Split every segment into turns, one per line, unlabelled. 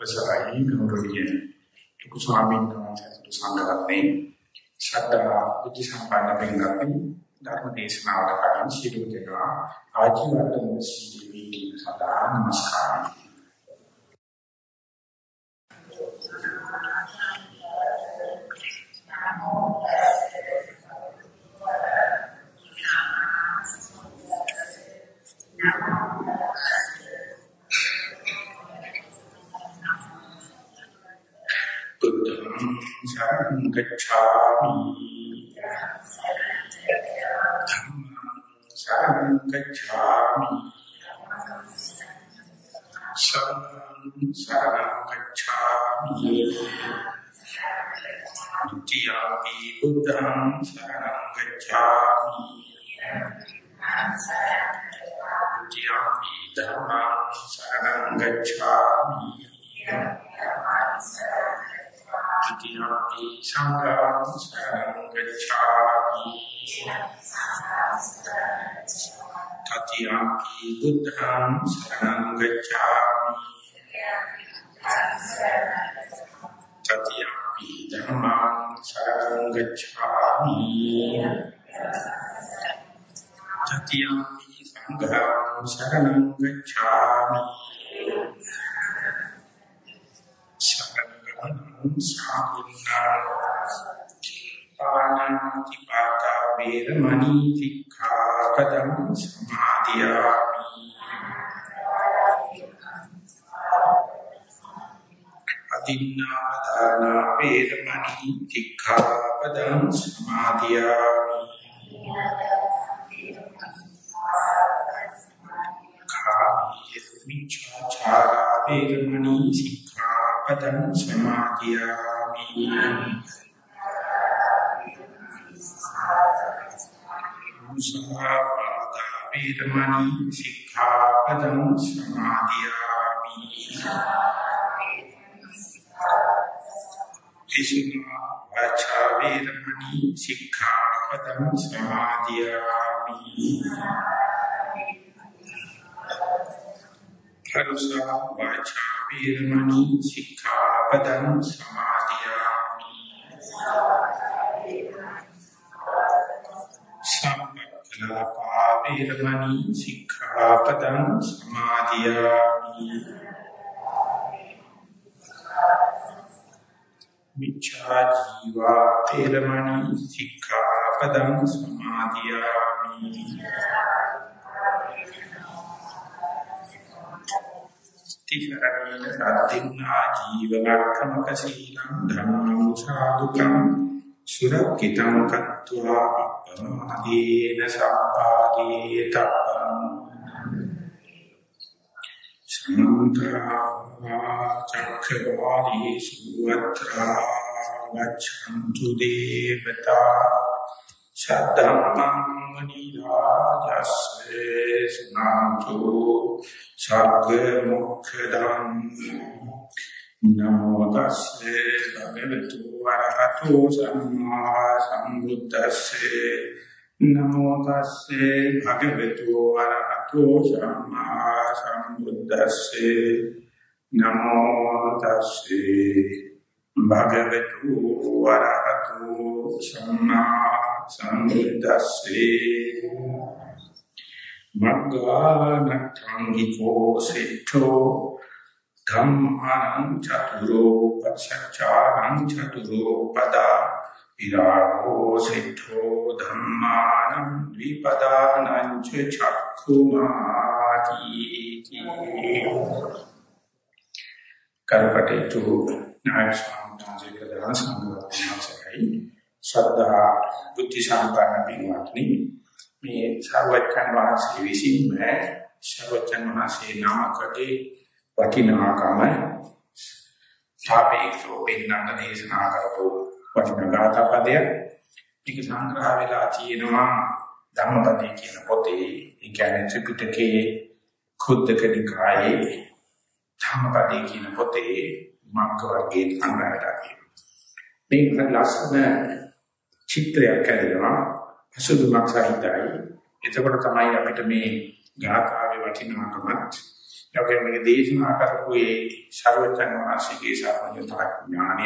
අවසරයි ගෞරවනීය ලොකු ස්වාමීන් වහන්සේ සංඝරත්නයේ ශ්‍රද්ධා බුද්ධ සම්පන්න පින්වත්නි ධර්ම දේශනාවට කලින් සිදු වෙනවා ආජීවත්වයේ සීලී සදා නමස්කාරයි. गच्छामि शरणं गच्छामि शरणं शरणं गच्छामि द्वितीयापि बुद्धं शरणं गच्छामि द्वितीयापि धर्मं शरणं गच्छामि Titiyapi Sangham Saranam Gacchami Tatiyapi Buddham Saranam Gacchami Tatiyapi Dhammam Saranam Gacchami Tatiyapi Sangham Saranam Gacchami පාණාති පාතා වේරමණී සික්ඛාපදං සමාදියාමි අදින්නා දාන වේරමණී සික්ඛාපදං සමාදියාමි කාමී මිච්ඡාචාරා වේරමණී සික්ඛාපදං සමාදියාමි මුසාවාදා වේරමණී සික්ඛාපදං සමාදියාමි කිසිමා වාචා වේරමණී සික්ඛාපදං සමාදියාමි කරුසා වාචා වේරමණී සික්ඛාපදං සමාදියාමි සම්පක්ඛලාපා වේරමණී සික්ඛාපදං සමාදියාමි මිච්ඡා ජීවා වේරමණී සික්ඛාපදං සමාදියාමි තිකරණීන සත්‍තින්නා ජීවලක්ඛමක සීලං ධම්මං සාදුකං සුරක්කිතං කତ୍වා අපමාදීන සම්පාදී තප්පං සම්මන්ත්‍රා චක්ඛවාදී සුවත්‍රා වච්ඡන්තු දේවතා සද්දම්මං නිරාජස්සේ සුනාතු සග්ග මොක්ඛදං නමෝ තස්සේ භගවතු වරහතෝ සම්මා සම්බුද්දස්සේ නමෝ තස්සේ භගවතු වරහතෝ සම්මා සම්බුද්දස්සේ නමෝ තස්සේ භගවතු වරහතෝ සම්මා සම්බුද්දස්සේ මග්ගානඨංගිකෝ සිට්ඨෝ ධම්මං චතුරෝ පච්චචාරං චතුරෝ පදා විරාගෝ සිට්ඨෝ ධම්මානං ද්විපදානං ච චක්ඛුමාති කරපටේතු නායක ස්වාමීන් ප්‍රධාන සංඝරත්නයයි ශ්‍රද්ධා බුද්ධ සම්පන්න පින්වත්නි මේ සර්වඥ වහන්සේ විසින්ම සර්වඥ වහන්සේ නාමකදී වටිනාකම සාපේක්ෂව පින්නන්න දේශනා කරපු වටිනා ගාථා පදය මේක සංග්‍රහ වෙලා තියෙනවා ධම්මපදයේ කියන පොතේ. ඒ කියන්නේ ත්‍රිපිටකයේ කුද්දක නිකායේ ධම්මපදයේ කියන පොතේ මාර්ග වර්ගයේ සංග්‍රහ වෙලා තියෙනවා. මේක ලස්සන චිත්‍රයක් ඇදෙනවා අසුදුමක් සහිතයි එතකොට තමයි අපිට මේ ගාථාවේ වටිනාකමත් යෝගයෙන් මේ දේශනා කරපු ඒ ਸਰවචන් වාසිකේ සර්වඥතා ඥානය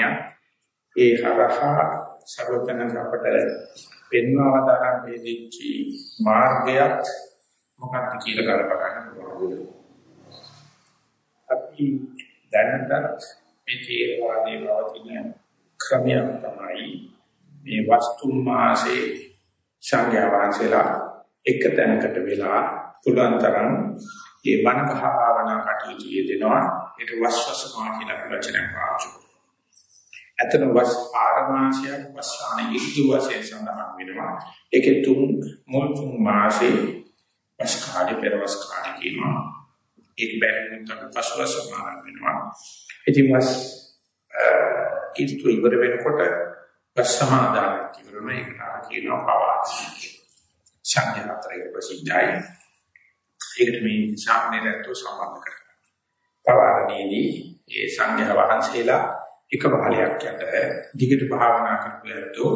ඒ හරහා ਸਰවචන අපට පෙන්වව තරම් වේදිච්චි මාර්ගයක් මොකක්ද කියලා කරපගන්න පුළුවන්. අපි දැනටත් මේ තේරවාදී පවතින ක්‍රමයක් මේ වස්තු මාසේ සංඥා වාසලා එක තැනකට වෙලා පුළුවන් තරම් ඒ බණ භාවනා කටයුතු යෙදෙනවා. ඒක වස්වසමා කියලා වචනයක් පාවිච්චි ඇතන වස් ආරමාශයක් වස්සාන ඉදු වශයෙන් සඳහන් වෙනවා. ඒකේ තුන් මුල් තුන් මාසේ වස් කාලේ පෙරවස් කාලේ කියනවා. ඒක බැලුම් තමයි පසුවසමා වෙනවා. ඉතින් වස් ඉදු ඉවර වෙනකොට වස් සමාදාන ඉවරන එකට කියනවා පවාදී සංඥාතරයේ ප්‍රසිද්ධයි. ඒකට මේ ශාක්‍යයන්ට සම්බන්ධ කරගන්න. පවාරණේදී ඒ සංඝයා වහන්සේලා එක බාලයක් යට දිගට භාවනා කරපුවෝ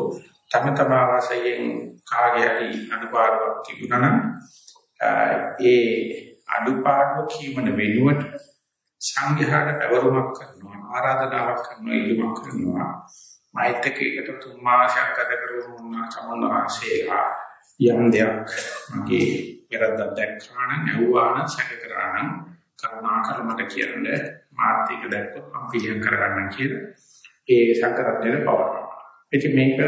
තම තමා වශයෙන් කාගේ හරි අනුපාඩුවක් තිබුණා නම් ඒ අනුපාඩුව කීමන වෙනුවට සංඝයාට පැවරුමක් කරනවා ආරාධනාවක් කරනවා ඉල්ලුමක් කරනවා. මෛත්‍රිකයකට තුන් මාසයක් ගත කරවුණා සම්මානසේලා යම් දෙයක් මගේ වැරද්දක් දැක්කා නම් ඇහුවා නම් සැක කරා නම් කරුණාකර මට කියන්න මාත් එක දැක්කොත් මම පිළියම් කරගන්න කියලා ඒ සංකරණයට පවරනවා. ඉතින් මේක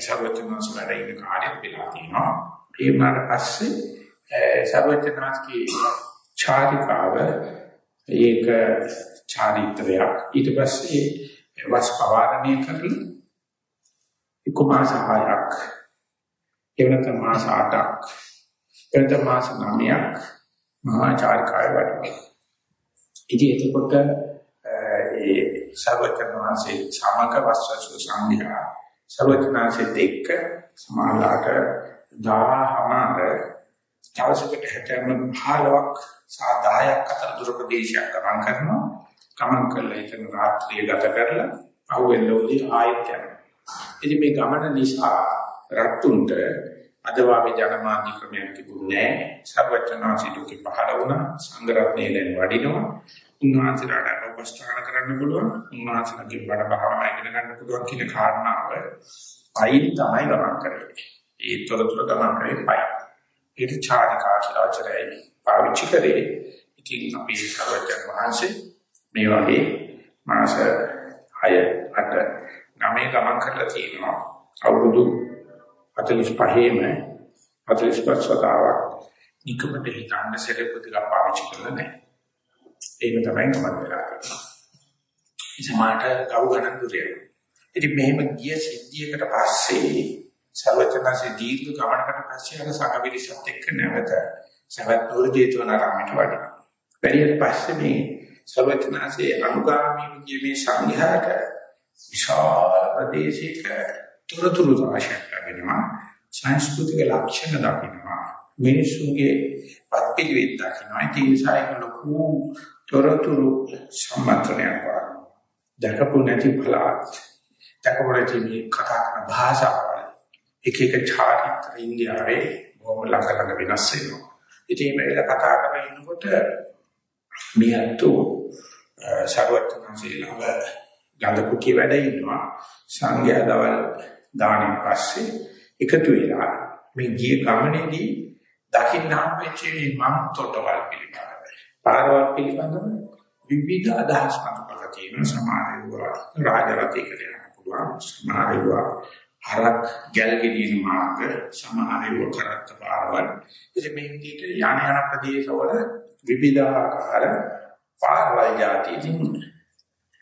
සර්වඥාන්ස වැඩ ඉන්න කාර්යයක් වෙලා තියෙනවා. ඒ වුණාට පස්සේ සර්වඥාන්ස්ගේ චාරිකාව ඒක චාරිත්‍රයක් ඊට පස්සේ වස් පවාරණය කරලා එකුමාස හයක් එවනත මාස 8ක් එවනත මාස 9ක් මහා චාරිකාය වඩනවා. ඉතින් එතකොට ඒ සර්වඥාන්සේ සමක වස්සසු සංඝයා සර්වඥාන්සේ දෙක සමාලාට දාහමාර තවසකට හැටම 15ක් සා 10ක් අතර දුර ප්‍රදේශයක් ගමන් කරනවා. ගමන් කළා එතන රාත්‍රිය ගත කරලා පහුවෙන්දෝදී ආයෙත් යනවා. ඉතින් මේ ගමන නිසා රත්තුන්ට අද වාගේ ජනමාධ්‍ය ක්‍රමයක් තිබුණේ නැහැ. සර්වචනාසී දුකේ පහළ වුණා. සංගරත්නයේ දැන් වඩිනවා. උන්වහන්සේලාට උපස්ථාන කරන්න පුළුවන්. උන්වහන්සේලාගේ බණ භාවනා ඉගෙන ගන්න පුළුවන් කියන කාරණාව පයින් තමයි ගමන් කරන්නේ. ඒ තොරතුරු ගමන් කරේ පයි. ඒක චාරිකා කියලා වචනයයි පාවිච්චි කරේ. ඉතින් අපි සර්වචන් වහන්සේ මේ වගේ මාස 6 8 9 ගමන් කරලා තියෙනවා. අවුරුදු 45ෙම 45 සතාවක් නිකමට හිතන්න සැලපුතික පාවිච්චි කරලා නැහැ. ඒක තමයි නමත් වෙලා තියෙන්නේ. ඉතමාට ගව ගණන් දුරේ. ඉතින් මෙහෙම ගිය සිද්ධියකට පස්සේ සර්වචනසේ දීර්ඝ ගමනකට පස්සේ අර සංගවිලිසත් එක්ක නැවත සවැත් නුවර ජේතවනාරාමයට වඩිනවා. පරියට පස්සේ මේ සර්වචනසේ අනුගාමී විදියේ මේ සංඝයාට විශාල ප්‍රදේශයක තොරතුරු රාශියක් ලැබෙනවා. සංස්කෘතික ලක්ෂණ දකින්නවා. මිනිසුන්ගේ පත්පිළිවෙත් දකින්නවා. ඒ නිසා ඒක ලොකු තොරතුරු සම්මතනයක් වගේ. දැකපු නැති බලات දැකපු නැති මේ කතා කරන භාෂාව එක එක චාරිත්‍ර ඉන්දියාවේ බොහොම ළඟ ළඟ වෙනස් වෙනවා. ඉතින් මේ වෙලාව කතා කරගෙන ඉන්නකොට මේ අතෝ සර්වඥාන්සේ ළඟ ගඳ කුටි වැඩ ඉන්නවා. සංඝයා දවල් දාණයෙන් පස්සේ එකතු වෙලා මේ ගිය ගමනේදී දකින්න හම්බෙච්ච මේ මම් තොටවල් පිළිබඳව. පාරවල් පිළිබඳව විවිධ අදහස් මත කරලා තියෙන සමාජයව රාජරතයකට යන්න පුළුවන්. සමාජයව හරක් ගැල්ගෙදීන මාර්ග. සමාජයව කරත්ත පාරවල්. ඉතින් මේ විදිහට යන යන ප්‍රදේශවල විවිධාකාර පාරවල් જાතියින්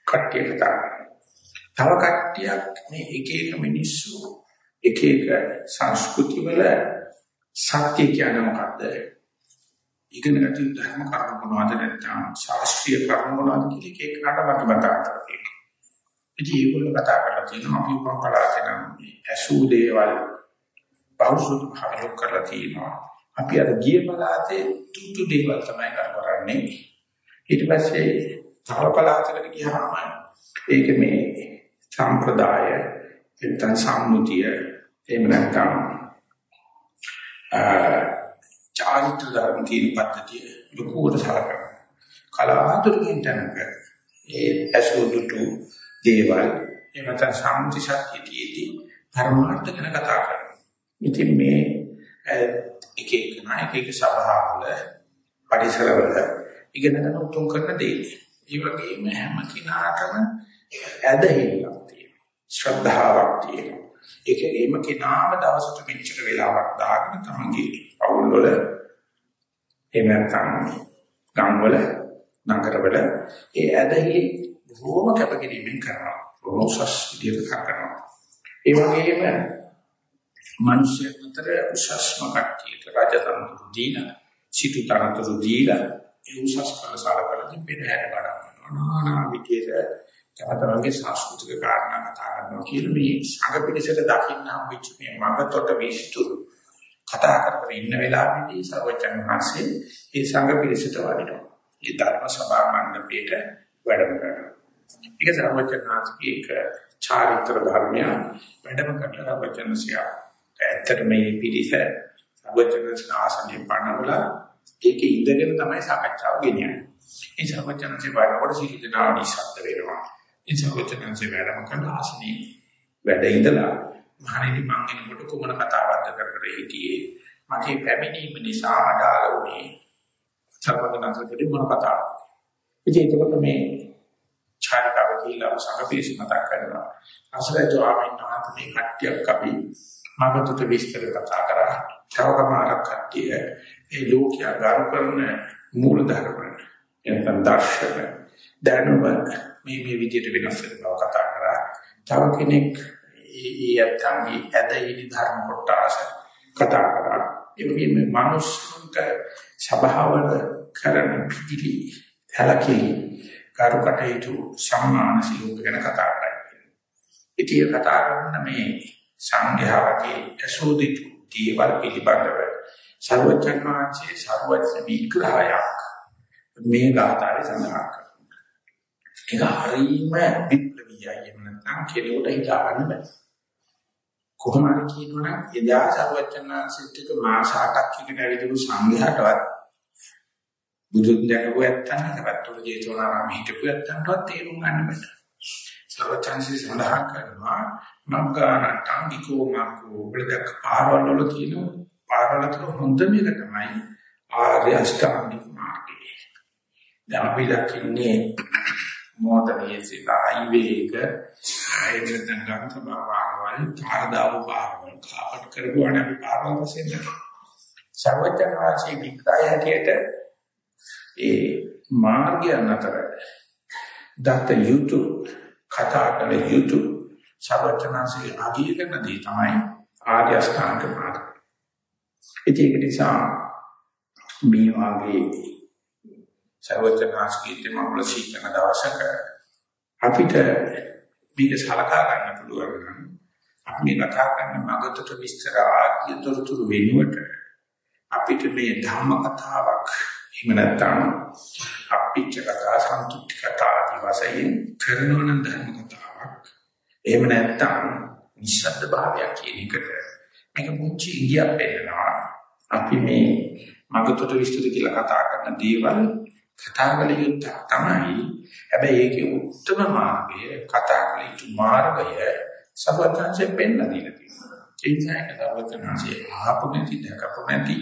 කට්ටිය කතා තව කට්ටියක් මේ එක එක මිනිස්සු එක එක සංස්කෘති වල සත්‍ය කියන්නේ මොකද්ද? ඉගෙන ගන්න ධර්ම කර්ම මොනවද නැත්නම් ශාස්ත්‍රීය කර්ම මොනවද කියලා එක එකට මත බතා කරලා ඉතින් ඒගොල්ලෝ කතා කරලා තියෙනවා අපි පරම්පරාවෙන් ඇසූ දේවල් බෞද්ධ භාවයක් කරලා තියෙනවා. අපි අර ගිය පළාතේ තුතු දේවල් තමයි කරන්නේ. ඊට පස්සේ තව පළාතකට ගියාම ඒක මේ සම්ප්‍රදාය නැත්නම් සම්මුතිය එහෙම නැත්නම් චාරිත්‍ර ධර්ම කියන පද්ධතිය ලොකුවට සලකනවා. කලාතුරකින් තනක ඒ අසුදුතු දේවල් එමෙත සාන්ති ශක්තියේදී පරමාර්ථ ගැන කතා කරනවා. ඉතින් මේ එක එක නායක එක සභාවල පරිසරවල ඉගෙන ගන්න උතුම් කරන දේ. ඒ වගේම හැම කෙනාටම ඇදහිල්ලක් තියෙනවා. ශ්‍රද්ධාවක් තියෙනවා. ඒක එම කෙනාම දවසට මෙච්චර වෙලාවක් දාගෙන තමන්ගේ පවුල් වල එහෙම නැත්නම් ගම්වල නගරවල ඒ ඇදහිලි බොහොම කැපකිරීමෙන් කරනවා. බොහොම උසස් විදියට කරනවා. ඒ වගේම මිනිස්සු අතර උසස්ම කට්ටියට රජතනතුරු දීලා සිටු තරතුරු දීලා ඒ උසස් කලසලකලකින් පෙරහැර ගන්නවා. නානා විදියට තමතරගේ සංස්කෘතික කාරණා කතා කරනවා කියලා මේ සංඝ පිළිසෙට දකින්න හම්බෙච්ච මේ මඟතොට විස්තුරු කතා කරගෙන ඉන්න වෙලාවෙදී සර්වචන් වහන්සේ ඒ සංඝ පිළිසෙට වඩිනවා. ඒ ධර්ම සභා මණ්ඩපයේට වැඩම කරනවා. ඒක සර්වචන් වහන්සේගේ එක චාරිත්‍ර ධර්මය වැඩම කරලා වචනසිය. ඇත්තට මේ පිළිස සර්වචන් ආසනයේ පනවලා ඒකේ ඉඳගෙන තමයි සාකච්ඡාව ගෙනියන්නේ. ඒ සර්වචන්සේ වඩනකොට සීල දනා නිසත්ත වෙනවා. ඒ සර්වචන්සේ වැඩම කරන ආසනයේ වැඩ ඉඳලා මහණෙනි මං එනකොට කුමන කතාවක්ද කර කර හිටියේ. මගේ පැමිණීම නිසා අඩාල වුණේ. සර්වඥාන්සේගේ මොන කතාවක්ද? ඉතින් ඒකකොට මේ චාරිකාව කියලා සංගපේසි මතක් කරනවා. අසලේ ස්වාමීන් වහන්සේ මේ කට්ටියක් අපි මගතුට විස්තර කතා කරා. තවකමාරක් කට්ටිය ඒ ලෝකයා ගරු කරන මූල ධර්ම එතන දර්ශන දැනුම මේ මේ විදිහට වෙනස් වෙනවා කතා කරා. තව කෙනෙක් ඒ යත්තන්ගේ ඇදහිලි ධර්ම කොටස කතා කරා. ඒ වගේම මනුස්සන්ට සබාවල කරන පිළිලි හැලකී කරුකටයුතු සම්මාන සිලෝක ගැන කතා කරන්නේ. ඉතින් කතා කරන මේ සංඝයාගේ අසෝදිතු දේවල් පිළිබඳව සර්වචන් වහන්සේ සර්වඥ විග්‍රහයක් මේ ගාථාවේ සඳහන් කරනවා. ඒක හරීම විප්ලවීයයි එහෙම නැත්නම් කෙනෙකුට හිතා ගන්න බෑ. කොහොම හරි කියනවනම් එදා සර්වචන් වහන්සේත් එක්ක මාස 8ක් එකට ඇවිදපු සංඝයාටවත් බුදුන් දැකපු ඇත්තන් නැත්නම් ජේතවනාරාම හිටපු ඇත්තන්ටවත් තේරුම් ගන්න බෑ. සර්වචන්සි සඳහන් කරනවා මග්ගානට්ටං විකෝ මග්ගෝ බලදක් පාරවල වල තියෙන පාරවල තියෙන හොඳම එක තමයි ආර්ය අෂ්ටාංගික මාර්ගය. දැන් අපි දකින්නේ මොහොතේ සිතා හයිවේ එක ආයෙත් ගන්න සබාවල් කාර්දාව පාරවල් කාපට කරගුවාන අපි පාරවල් වශයෙන් සර්වචන් වාසී වික්‍රය හැටියට ඒ මාර්ගයන් අතර දත යුතු කතා කළ යුතු සර්වචනන්සේ අගය කරන දේ තමයි ආර්ය අෂ්ටාංග මාර්ගය. ඒක නිසා මේ වාගේ සර්වචනන්සේ දෙමවල සීකන දවසක අපිට මේක සලකා ගන්න පුළුවන් නම් අපි කතා කරන මගතට විස්තර ආදී තොරතුරු වෙනුවට අපිට මේ ධර්ම කතාවක් එහෙම නැත්නම් අපිච්ච කතා සන්තුෂ්ටි කතා ආදී වශයෙන් කරනවන ධර්ම කතාවක්. එහෙම නැත්නම් නිශ්ශබ්ද භාවයක් කියන එකට. මේක මුංචි ඉන්දියාවක් වෙනවා. අපි මේ මගතොට විස්තර කියලා කතා කරන දේවල් කතා කළ යුත්තේ තමයි. හැබැයි ඒකේ උත්තම මාර්ගය කතා කළ යුතු මාර්ගය සබතන්සේ පෙන්න දීලා තියෙනවා. ඒ නිසා ඒක සබතන්සේ ආපු නැති දැකපු නැති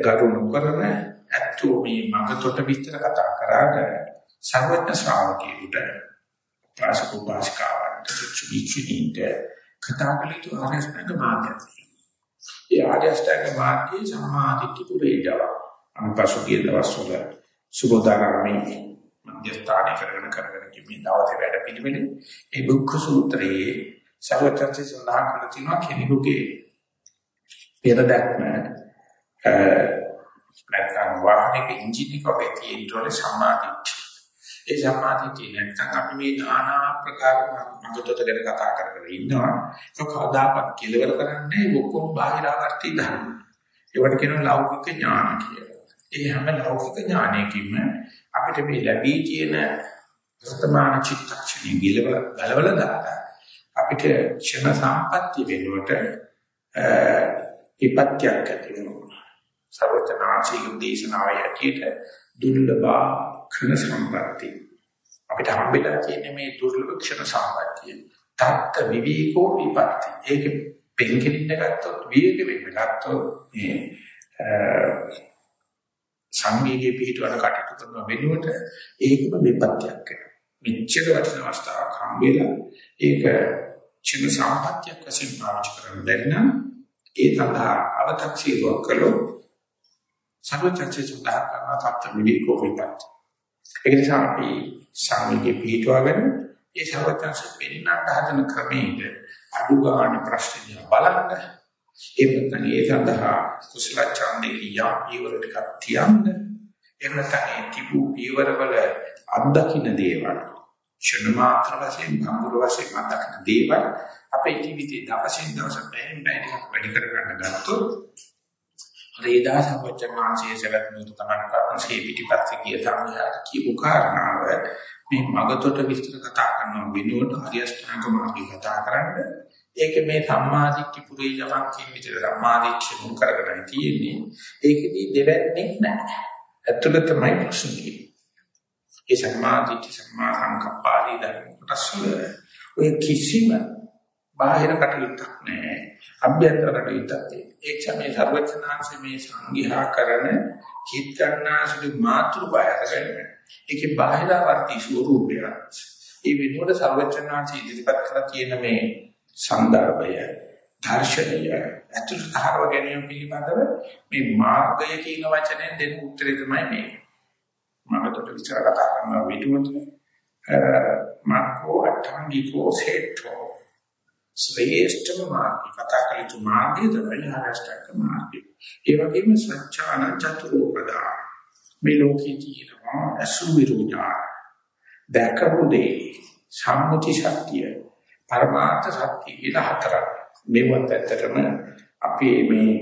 ගරු නොකරන ඇත්තෝ මේ මගතොට විස්තර කතා කරාට සර්වඥ ශ්‍රාවකයෙකුට පාසක පාස්කාවට චුචුචිනින්ද කතා කළ යුතු ආරස්තක මාර්ගය. ඒ ආරස්තක මාර්ගයේ සමාධිත්‍ය පුරේජව අන්පසුගිය දවස්වල සුබෝධාරාමේ මධ්‍යස්ථානය කරගෙන කරගෙන කිමි දවසේ වැඩ පිළිවෙලේ ඒ බුද්ධ සූත්‍රයේ සර්වත්‍ත්‍ය සඳහන් කරලා තිනවා කෙනෙකුගේ පෙර දැක්ම නැත්නම් වාහනයක එන්ජින් එක වගේ තියෙන සම්මාදිට්ඨිය. ඒ සම්මාදිට්ඨිය නැත්නම් අපි මේ নানা ආකාර මඟතොට ගැන කතා කර කර ඉන්නවා. ඒක කවදාකවත් කෙලවර කරන්නේ ඔක්කොම බාහිරාවර්ති ධර්ම. ඒවට කියනවා ලෞකික ඥාන කියලා. ඒ හැම ලෞකික ඥානයකින්ම අපිට මේ ලැබී තියෙන වර්තමාන චිත්තක්ෂණය ගිලව ගලවල දාලා අපිට ක්ෂණ සම්පත්‍ය වෙනුවට ඉපත්‍යක් ඇති වෙනවා. සර්වචනාචික දේශනාවයි හැටියට දුර්ලභ ක්ෂණ සම්පatti. අපිට හම්බෙලා තියෙන මේ දුර්ලභ ක්ෂණ සම්පත්තිය. තත්ත විවේකෝ විපatti. ඒක පෙන්කෙන්න ගත්තොත් විවේක වෙන්න ගත්තොත් මේ සංවේගයේ පිටවන කටයුතු කරන වෙනුවට ඒකම විපත්‍යක් වෙනවා. මෙච්චර වටින අවස්ථාවක් හම්බෙලා ඒක චින සම්පත්‍යක් වශයෙන් පාවිච්චි කරන්න බැරි නම් ඒ සඳහා අව탁සීරුවක් කළොත් සර්වචර්චේ සඳහා කරන තත්ත්ව විවේකෝ විපත්. ඒ නිසා අපි සංවේගයේ පිටවගෙන ඒ සර්වචර්ච පෙන්නන්න හදන ක්‍රමයේ අඩු ගන්න ප්‍රශ්න බලන්න ඒ නැත්නම් ඒ සඳහා කුසල ඡන්දේ යා ඊවර ටිකක් තියන්න එහෙම නැත්නම් ඒ තිබු ඊවර වල අත්දකින්න දේවල් ක්ෂණ මාත්‍ර වශයෙන් භංගුර වශයෙන් අත්දකින්න දේවල් අපේ ජීවිතේ දවසින් දවස බැහැන් බැහැන් වැඩි කර ගන්න ගත්තොත් රේදා සම්පජන්මාංශයේ සවැත් නුතු තමයි කරන්නේ පිටිපස්සේ ගිය සම්මහාට කියපු කාරණාව මේ මගතොට විස්තර කතා කරන වෙනුවට හරියස්ථාංග මාර්ගය කතා කරන්නේ ඒක මේ සම්මාදිට්ඨි පුරේ යමක් කියන විදිහට සම්මාදිට්ඨිය මුල් කරගෙන තියෙන්නේ. ඒකෙදී දෙවැන්නේ නැහැ. ඇතුළත තමයි ප්‍රශ්නේ. ඒ සම්මාදිට්ඨි සම්මා සංකප්පාදී ධර්ම කොටස් වල ඔය කිසිම බාහිර කටයුත්තක් නැහැ. අභ්‍යන්තර කටයුත්තක් තියෙනවා. ඒ තමයි සර්වඥාන්සේ මේ සංඝයා කරන හිත ගන්නාසුළු මාතෘකාය අරගෙන ඒකේ බාහිරවර්ති ස්වરૂපය. ඒ වෙනුවට සර්වඥාන්සේ ඉදිරිපත් කරලා තියෙන මේ සන්දර්භය දර්ශනය අතුරු ධාරව ගැනීම පිළිබඳව මේ මාර්ගය කියන වචනයෙන් දෙන උත්තරේ තමයි මේ මමකට විචාර කතා කරන විදිහට මාර්ගෝ අටංගිකෝ සේටෝ ශ්‍රේෂ්ඨම මාර්ගය කතා කළ යුතු මාර්ගය තමයි ආරෂ්ඨක මාර්ගය ඒ වගේම සත්‍යාන චතුරෝපදා මේ ලෝකයේ තියෙනවා අසුවිරුණා දැකපු දේ සම්මුති ශක්තිය පරමාර්ථ සත්‍ය කියලා හතරක්. මේවත් ඇත්තටම අපේ මේ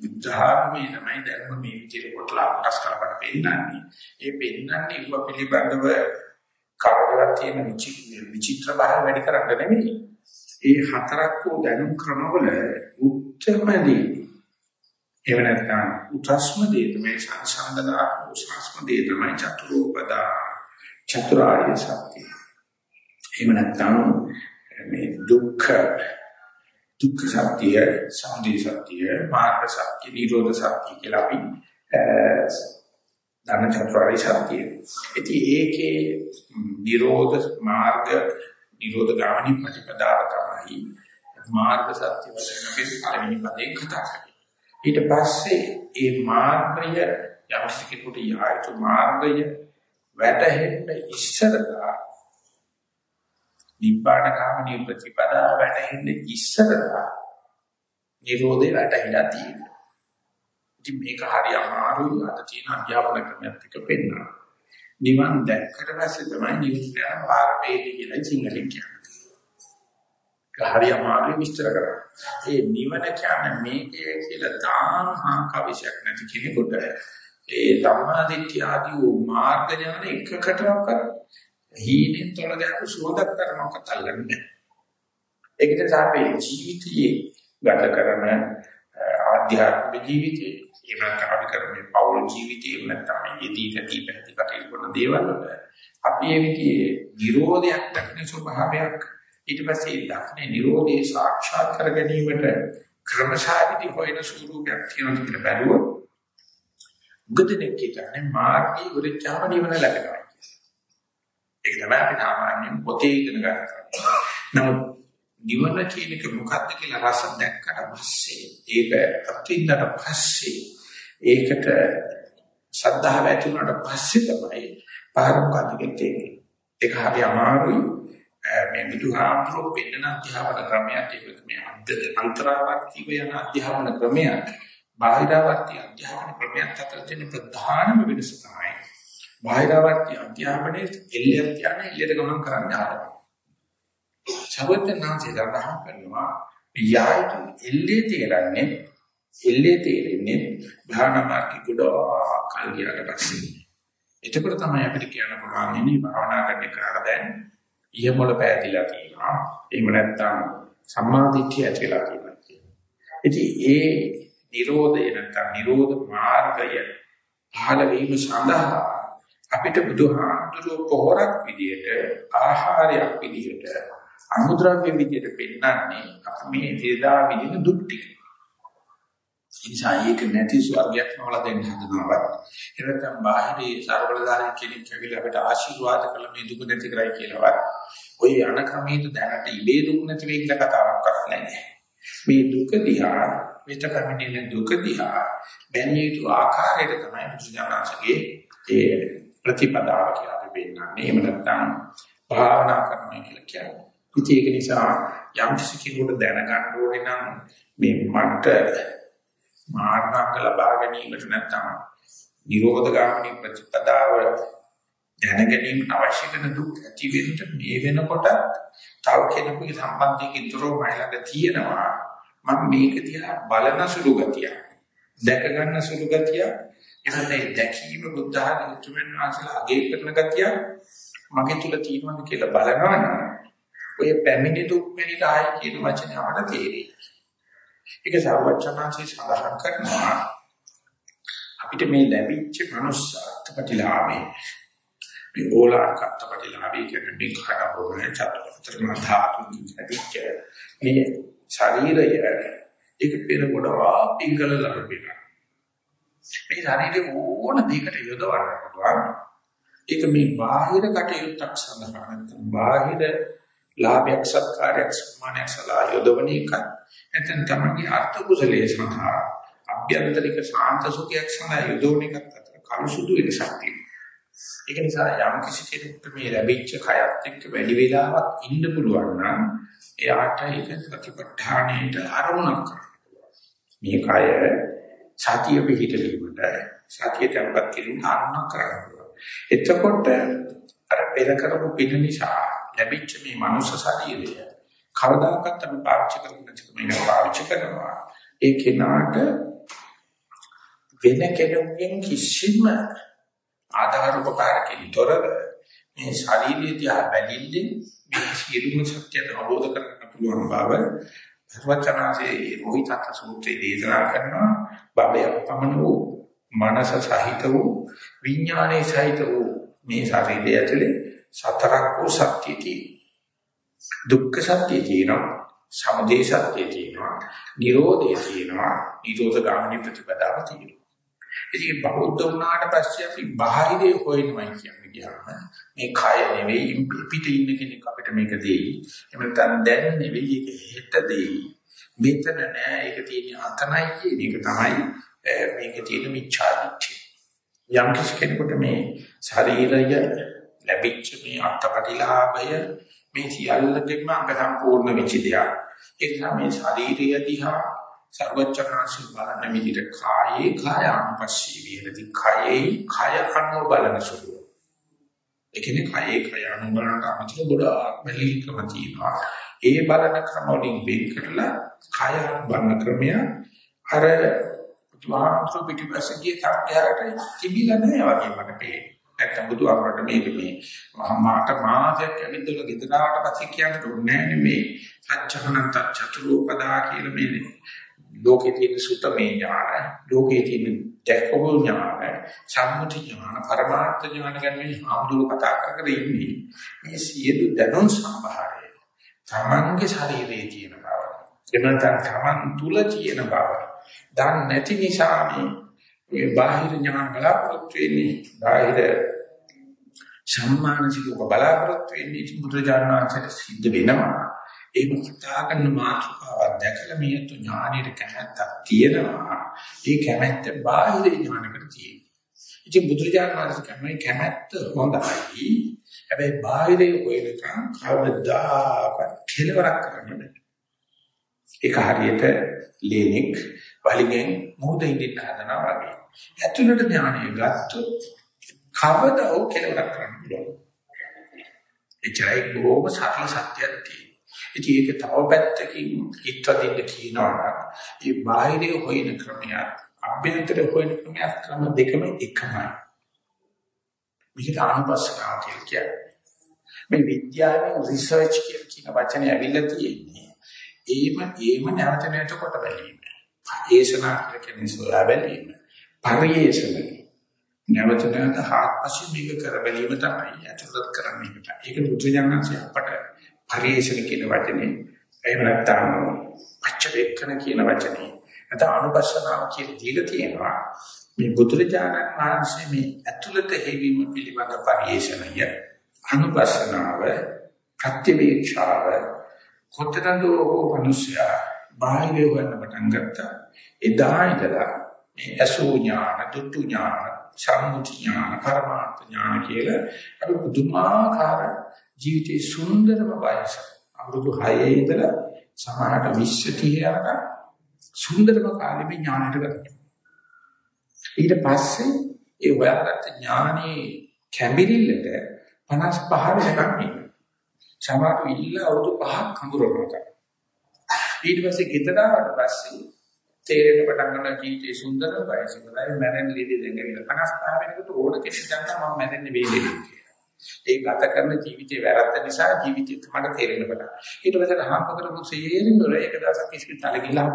බුද්ධාගමේ තමයි ධර්ම මේ විදිහට කොටලා කොටස් කරලා පෙන්නන්නේ. ඒ පෙන්නන්නේ උව පිළිබඳව කාර්යවත් තියෙන විචිත්‍ර භාවය වැඩි කරන්න නෙමෙයි. ඒ හතරක් වූ දැනුම් ක්‍රමවල උත්තරමදී එව නැත්නම් උත්ස්ම දේ තමයි සංසන්දනා උත්ස්ම දේ තමයි චතුරෝපදා චතුරාර්ය සත්‍ය. එහෙම නැත්නම් මේ දුක්ඛ දුක්ඛ සත්‍ය, සමුදය සත්‍ය, මාර්ග සත්‍ය, නිරෝධ සත්‍ය කියලා අපි ධර්ම චතුරාර්ය සත්‍ය. ඉතින් ඒකේ නිරෝධ මාර්ග නිරෝධ ගාමී ප්‍රතිපදාව තමයි මාර්ග සත්‍ය වශයෙන් අපි පළවෙනි පදයෙන් කතා කරන්නේ. ඊට පස්සේ ඒ මාර්ගය යම් කෙනෙකුට යායුතු මාර්ගය වැටහෙන්න ඉස්සරලා නිබ්බාන කාමණී ප්‍රතිපදා වැටෙන්න ඉස්සරලා නිරෝධේ වැටහිලා තියෙනවා. ඉතින් මේක හරි අමාරුයි අද තියෙන අධ්‍යාපන ක්‍රමයක් එක්ක පෙන්නනවා. නිවන් දැක්කට පස්සේ තමයි නිවන් යන පාර වේදී කියලා සිංහලෙන් කියන්නේ. හරි අමාරුයි විස්තර කරන්න. ඒ නිවන කියන්නේ මේකේ කියලා තාම හාංකවිෂයක් නැති කෙනෙකුට ඒ ධම්මාදිට්ඨිය ආදී වූ මාර්ග ඥාන එකකටවත් හීනෙන් තොල දැක්ක සුවඳක් කරනවකට අල්ලන්නේ ඒක නිසා අපේ ජීවිතයේ ගත කරන ආධ්‍යාත්මික ජීවිතේ එහෙම නැත්නම් අපි කරන්නේ පෞල් ජීවිතේ එහෙම නැත්නම් යෙදී ගති පැති කටයුතු කරන දේවල් වල අපි මේ විදිහේ නිරෝධයක් දක්න ස්වභාවයක්. ඊට පස්සේ දක්නේ නිරෝධේ සාක්ෂාත් කර ගැනීමට ක්‍රමශාලිතී හොයන ස්වරූපයක් තියෙනවා කියලා බැලුවොත් උගදෙනෙක් කියන්නේ? මාර්ගී උරිච්ඡාම නිවන ලැබෙනවා ඒක තමයි අපි සාමාන්‍යයෙන් පොතේ ඉගෙන ගන්න. නමුත් නිවන කියන එක මොකක්ද කියලා රස දැක්කට පස්සේ ඒක අත්විඳලා පස්සේ ඒකට ශ්‍රද්ධාව ඇති වුණාට පස්සේ තමයි පාරම්පරික තේරෙන්නේ. ඒක හරි අමාරුයි. මේ බුදුහාමුදුරුවෝ පෙන්නන අධ්‍යාපන ක්‍රමයක් ඒක මේ අන්තරාවර්තිව යන අධ්‍යාපන ක්‍රමයක් බාහිරාවර්ති අධ්‍යාපන ක්‍රමයක් අතර තියෙන ප්‍රධානම වෙනස තමයි බාහිරවර්ති අධ්‍යාපනයේ එල්ලයක් තියන එල්ලයට ගමන් කරන්න ආරම්භ. සවත්නාංශය දරහා කරනවා යායතු එල්ලේ තේරන්නේ එල්ලේ තේරෙන්නේ භාවනාමාර්ගී ගොඩක් කල් ගියාට පස්සේ. එතකොට තමයි අපිට කියන්න පුළුවන් ඉන්නේ භාවනා කරන්න කරලා දැන් ඉහමොල පෑදිලා තියෙනවා. එහෙම නැත්නම් සම්මාදිට්ඨිය ඇති වෙලා තියෙනවා. ඉතින් ඒ Nirodha නැත්නම් Nirodha මාර්ගය පහළ වීම සඳහා අපිට බුදුහාමුදුරුවෝ පොහොරක් විදියට ආහාරයක් විදියට අනුද්‍රව්‍ය විදියට පෙන්නන්නේ අපි මේ දිරදා විදින දුක් ටික. නිසා ඒක නැති ස්වර්ගයක් නවලා දෙන්න හදනවත් එනතම් බාහිරේ සර්වබලධාරී කෙනෙක් කියලා අපිට ආශිර්වාද කළ මේ දුක නැති කරයි කියලාවත් ඔය යන ක්‍රමයට දැනට ඉබේ දුක් නැති වෙයි කියලා කතාවක් කරන්නේ නැහැ. මේ දුක දිහා මෙත පැමිණෙන දුක දිහා බැලිය යුතු ආකාරයට තමයි බුදුජානකගේ ඒ ප්‍රතිපදාව කියලා අපි පෙන්නන්නේ. එහෙම නැත්නම් භාවනා කරනවා කියලා කියන්නේ. ඉතින් ඒක නිසා යම් කිසි කෙනෙකුට දැනගන්න ඕනේ නම් මේ මට මාර්ගාංග ලබා ගැනීමට නැත්නම් නිරෝධ ගාමිනී ප්‍රතිපදාව දැන ගැනීමට අවශ්‍ය කරන දුක් ඇති වෙන්න මේ වෙනකොට තව කෙනෙකුගේ සම්බන්ධයකින් තොරව මයිලඟ තියෙනවා. මම මේක දිහා බලන සුළු ගතිය දැක ගන්න සුළු ගතිය එනනේ දැකීම බුද්ධ ආදී උතුම්යන් වහන්සේලා අගය කරන ගතිය මගේ තුල තියෙනවද කියලා බලනවනම් ඔය පැමිණි දුක් මෙලිදායි කියන වචනේ අපට තේරෙයි. ඒක සර්වචනාංශي සඳහන් කරනවා. අපිට මේ ලැබිච්ච මනුස්සත්ව ප්‍රතිලාභේ මේ ඕලාරික අත්පටිලාභේ කියන මේ කඩබෝනේ චතුර්ථ ධාතු ලැබිච්ච මේ ශරීරය ඒක පෙර ගොඩවා පිංගල ලැබෙනවා මේ ශරීරේ ඕන දෙයකට යොදවන්න පුළුවන්. ඒක මේ බාහිර කටයුත්තක් සඳහා නැත්නම් බාහිර ලාභයක් සත්කාරයක් සම්මානයක් සලා යොදවන එක නැත්නම් තමන්ගේ අර්ථ කුසලයේ සඳහා අභ්‍යන්තරික ශාන්ත සුඛයක් සඳහා යොදවන එකත් අතර කලසුදු වෙනසක් තියෙනවා. ඒක නිසා යම් කිසි කෙනෙකුට මේ ලැබිච්ච කයත් එක්ක වැඩි වෙලාවක් ඉන්න පුළුවන් නම් එයාට ඒක ප්‍රතිපත්තාණයට අරමුණක් කරනවා. මේ කය සතිය පිහිටවීමට සතිය tempat කිරීම අරමුණක් කරනවා. එතකොට අර පෙර කරපු පින නිසා ලැබිච්ච මේ මනුෂ්‍ය ශරීරය කවදාකවත් අපි පාවිච්චි කරන්නේ නැතිව මේක පාවිච්චි කරනවා. ඒ කෙනාට වෙන කෙනෙකුගෙන් කිසිම ආධාර උපකාරකින් තොරව මේ ශාරීරික දිහා බැලින්නේ මේ සියලුම සත්‍ය අවබෝධ කරගන්න පුළුවන් බව සර්වචනාසේ මොහිතත් සූත්‍රයේ දේශනා කරනවා. බබය පමණ වූ මනස සහිත වූ විඥානයේ සහිත වූ මේ ශරීරය ඇතුලේ සතරක් වූ සත්‍යති දුක්ඛ සත්‍ය තියෙනවා සමුදය සත්‍ය තියෙනවා නිරෝධය තියෙනවා නිරෝධ ගාමිනී ප්‍රතිපදාව තියෙනවා. ඉතින් බෞද්ධ වුණාට පස්සේ අපි බාහිරේ හොයනවා කියන්නේ කියනවා මේ කය නෙවෙයි පිට ඉන්න කෙනෙක් අපිට මේක දෙයි. එහෙම නැත්නම් දැන් නෙවෙයි ඒක හෙට දෙයි. මෙතන නෑ ඒක තියෙන අතනයි කියන එක තමයි මේක තියෙන මිච්ඡාදිත්‍ය යම් කිසි කෙනෙකුට මේ ශරීරය ලැබිච්ච මේ අත්පටිලාභය මේ සියල්ලකින්ම අංග සම්පූර්ණ වෙච්ච දෙයක්. ඒ නිසා මේ ශාරීරිය දිහා සර්වචනාසි බලන විදිහට කායේ කායානුපස්සී විහෙති කායේ කාය කන්නෝ බලන සුළු. ඒ කියන්නේ කායේ කාය අනුබලනට අමතර ගොඩාක් මෙලිකම තියෙනවා. ඒ බලන ක්‍රම වලින් වෙන් කරලා කාය බලන ක්‍රමය අර බුදුහාමුදුරු පිටිපස්සේ තාක්ෂයාට තිබිලා නැහැ වගේ මට පේනවා. නැත්නම් බුදුහාමරට මේක මේ මාට මාසයක් ඇවිල්ලා ගෙදරාට පස්සේ කියන්න ඕනේ නෑනේ මේ සත්‍යහනන්ත චතුරෝපදා කියලා මේ ලෝකේ තියෙන සුතමේ ඥාන ලෝකේ තියෙන දැක්කෝ ඥාන සම්මුති ඥාන පරමාර්ථ ඥාන ගැන මේ ආමුදුර කතා කර කර ඉන්නේ. මේ සියලු දැනුම් සම්භාරය තමන්ගේ ශරීරයේ තියෙන බව. එනතන් තමන් තුල තියෙන බව. දන්නේ නැති නිසා මේ බාහිර ඥාන බලාපොරොත්තු වෙන්නේ බාහිර සම්මානසික බලාපොරොත්තු වෙන්නේ බුදුජානනාථට සිද්ධ වෙනවා. ඒක කතා කරන මාතෘකාවක් දැකලා මේ තු ඥානෙට කැමැත්තක් තියෙනවා. ඒ කැමැත්ත බාහිර ඥානකට තියෙනවා. ඉතින් බුදුජානනාථ කැමයි කැමැත්ත හොඳයි. හැබැයි බාහිරේ කොයිලකම් කවදාවත් කෙලවරක් කරන්න බෑ. ඒක හරියට ලේනික් වලිගෙන් මොහොත ඉඳින්න හදනවා වගේ. ඇතුළට ඥානය ගත්තොත් කවදා ඔය කෙලවරක් කරන්න පුළුවන්. එච්චරයි බොහොම සරල සත්‍යයක් තියෙනවා. ඉතින් ඒක තව පැත්තකින් හිතවදින්න කියනවා මේ බාහිරේ හොයන ක්‍රමයක් අභ්‍යන්තරේ හොයන ක්‍රමයක් ක්‍රම දෙකම එකමයි. මේක ආනුපස්සනාව කියලා කියන්නේ. මේ විද්‍යාවෙන් රිසර්ච් කියලා කියන වචනේ ඇවිල්ලා තියෙන්නේ. ඒම ඒම නැවත නැවත කොට බැලීම. ඒෂනා කියලා කියන්නේ සොයා බැලීම. පරිේෂණ. නැවත නැවත හාත්පසින් මේක කර බැලීම තමයි අතුලත් කරන්නේ එකට. ඒක බුදුජානකයන් අපට පරිේශන කියන වචනේ එහෙම නැත්නම් පච්චවේක්ෂණ කියන වචනේ නැත්නම් අනුපස්සනාව කියන දීලා තියෙනවා. මේ බුදුරජාණන් වහන්සේ මේ අතුලත හේවීම පිළිබඳ පරිේශනය අනුපස්සනාව ප්‍රත්‍යවේක්ෂාව කොතනදෝ මිනිසයා බාහිර වෙන්න පටන් ගත්තා. එදා ඉඳලා මේ අසෝ ඥාන, දුට්ටු ඥාන, සම්මුති ඥාන, පරමාර්ථ ඥාන කියලා අපි පුදුමාකාර ජීවිතේ සුන්දරම වයස. අවුරුදු 6 ඉඳලා සමහරට 20 30 යනකම් සුන්දරම කාලෙම ඥානයට ගත්තා. ඊට පස්සේ ඒ හොයාගත්ත ඥානේ කැඹිරිල්ලට 55 වෙනකම් ඉන්න. සමහර ඉල්ල අවුරුදු 5ක් හඳුරනවා. ඊට පස්සේ ගෙදර ආවට පස්සේ තේරෙන පටන් ගන්න ජීවිතේ සුන්දර වයසකදී මැරෙන්න ලීඩි දෙන්නේ 55 වෙනකොට ඕන කෙනෙක් දන්නා මම මැරෙන්නේ වේලෙන්නේ කියලා. ඒ ගත කරන ජීවිතේ වැරද්ද නිසා ජීවිතේ තමයි තේරෙන්න පටන්. ඊට පස්සේ හම්බ කරපු සියලුම වල එක දවසක් ඉස්පිරිතාලේ ගිහලා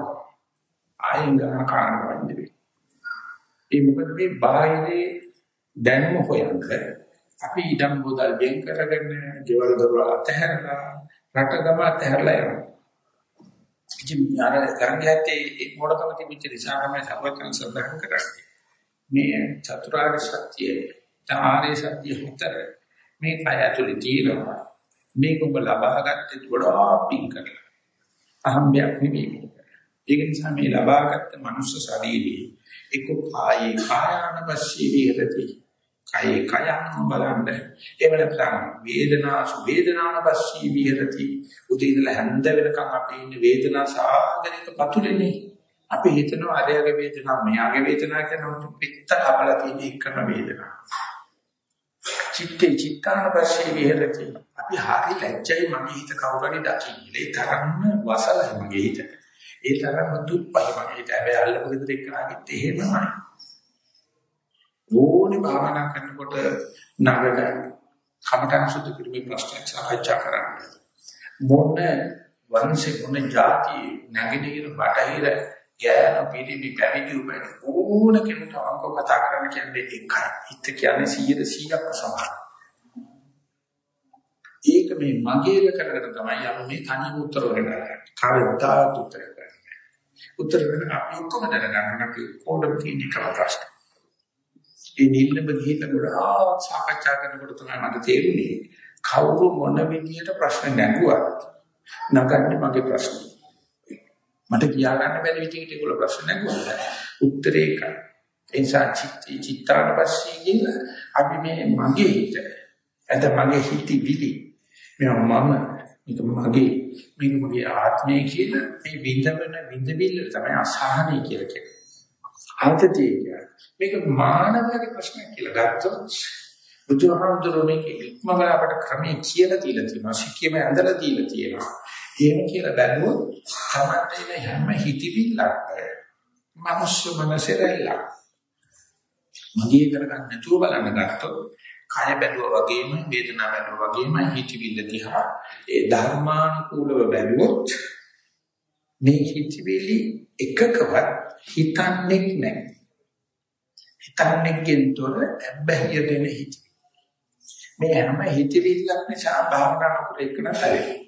ආයෙත් ගන්න කාරණා වන්නේ. ඒ මොකද මේ බාහිරේ දැනුම හොයන්න අපි ඉඩම් බෝදල් වෙන් කරගෙන ගෙවල් දොරවල් අතහැරලා රටගම අතහැරලා යනවා. ඉතින් අර කරන්නේ ඒ මොඩකම තිබිච්ච නිසා තමයි සර්වඥ සඳහන් කරන්නේ. මේ චතුරාර්ය සත්‍යය, ආර්ය සත්‍ය හතර මේ කය ඇතුලේ තියෙනවා. මේක ඔබ ලබාගත්තේ වඩා පින් කරලා. අහම්බයක් නෙමෙයි. ඒක නිසා මේ ලබාගත්ත මනුෂ්‍ය ශරීරයේ එක්ක කායේ කායානපස්සී විහෙරති කයේ කයano බලන්න. එහෙම නැත්නම් වේදනාසු වේදනානපස්සී විහෙරති. උදේ ඉඳලා හැන්ද වෙනකන් අපි ඉන්නේ වේදනා සාගරික පතුලේනේ අපි හිතනවා අරයාගේ වේදනාව මෙයාගේ වේදනාව කියනකොට පිට අපල තියෙන එකම වේදනාව චිත්තේ චිත්තානපස්සී විහෙරති. අපි හරි ලැජ්ජයි මගේ හිත කවුරුහරි දකින්නේ. ඒ තරම්ම වසලයි මගේ හිත. ඒ තරම්ම දුප්පයි මගේ හිත. හැබැයි අල්ලපු ගෙදර එක්කනාගෙත් එහෙමමයි. ඕනේ භාවනා කරනකොට නගක කමඨං සුද්ධ කිරීමේ ප්‍රශ්න සාකච්ඡා කරන්න. මොන වංශේ මොන જાති නැගෙනහිර බටහිර ගෑන පිළිවි පැවිදි උපෙන් ඕන කෙනෙකුට අංක කතා කරන්න කියන්නේ එකයි. හිත කියන්නේ 100%ක් සමාන. ඒක මේ මගේල කරගෙන තමයි අපි මේ තනි උත්තර වෙන්නේ. කවදාවත් උත්තර කරන්නේ. උත්තර වෙන අපි ඔක්කොම දැනගන්න අපි කොඩම් තියෙන එක ප්‍රශ්න. ඒ නිල්ලම ගිහිල්ලා ගොඩාක් සාකච්ඡා කරනකොට තමයි මට තේරුනේ කවුරු මොන විදියට ප්‍රශ්න නැගුවත් නගන්නේ මගේ ප්‍රශ්න. මට කියා ගන්න බැරි විදිහට ඒගොල්ලෝ ප්‍රශ්න නැගුවා. උත්තරේ එකයි. ඒ නිසා චිත්ත චිත්තානපස්සී කියන අපි මේ මගේ හිත එතන මගේ හිති විලි මේ මම මේක මගේ මේක මගේ ආත්මය කියන මේ විඳවන විඳවිල්ල තමයි අසහනයි කියලා කියන්නේ. ආතතිය කියන්නේ මේක මානවයාගේ ප්‍රශ්නයක් කියලා ගත්තොත් බුදුහාමුදුරුවෝ මේක ඉක්මවල අපට ක්‍රමයේ කියලා දීලා තියෙනවා සික්කියම ඇඳලා දීලා තියෙනවා. එහෙම කියලා බැලුවොත් තමයි හැම හිතවිල්ලක් මනුෂ්‍ය මනසෙරෙල්ල මගේ කරගන්න නැතුව බලන්න ගත්තොත් කය බැලුවා වගේම වේදනාව බැලුවා වගේම හිතවිල්ල දිහා ඒ ධර්මානුකූලව බැලුවොත් මේ හිතවිලි එකකවත් හිතන්නේ නැහැ. හිතන්නේකින් තොර බැහැිය දෙන හිත. මේ හැම හිතවිල්ලක් නිසා භාවනා නොකර ඉක්න හැරෙයි.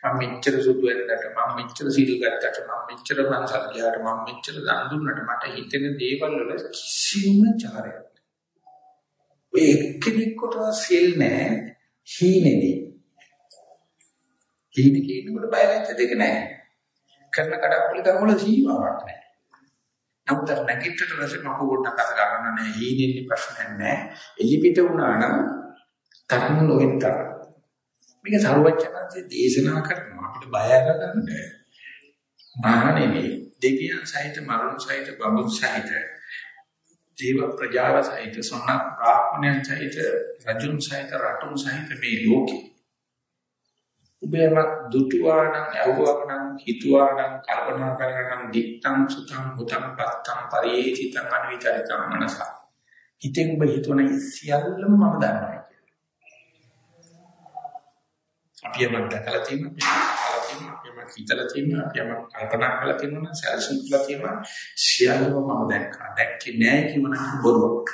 මම මෙච්චර සුදු වෙන්නට මම මෙච්චර සීල් ගත්තට මම මෙච්චර මංසල් ගියාට මම මෙච්චර දන් දුන්නට මට හිතෙන දේවල් වල කිසිම චාරයක් ඔය එක්කෙනෙකුට සීල් නැහැ හීනේදී හීනේ කියනකොට බයලෙත් දෙක නැහැ කරන කඩප්පුලි කරවල සීමාවක් නැහැ නමුත් අර නැගිටට පස්සේ මම පොඩ්ඩක් අත ගන්න නෑ හීනෙන්නේ ප්‍රශ්නයක් නෑ. එලි පිට වුණා නම් තරම නොවෙන තරම්. මේක සරුවචනන්සේ දේශනා කරනවා. අපිට බය අරගන්න. මහණෙනි දෙවියන් සහිත මරුන් සහිත බඹුන් සහිත දේව ප්‍රජාව සහිත සොන්න බ්‍රාහ්මණයන් සහිත රජුන් සහිත රටුන් සහිත මේ ලෝකේ. උබේම දුටුවා නම් ඇව්වා නම් හිතුවා නම් කල්පනා කරා නම් දිත්තං සුතං මුතං පත්තං පරිේතිතං අනිවිචරිතං මනස හිතෙන් ඔබ හිතුවන සියල්ලම මම දන්නවා අපි යමක් දැකලා තියෙනවා අපි යමක් හිතලා තියෙනවා අපි යමක් කල්පනා කරලා තියෙනවා සැලසුම් කරලා තියෙනවා සියල්ලම මම දැක්කා දැක්කේ නෑ කියවන බොරුවක්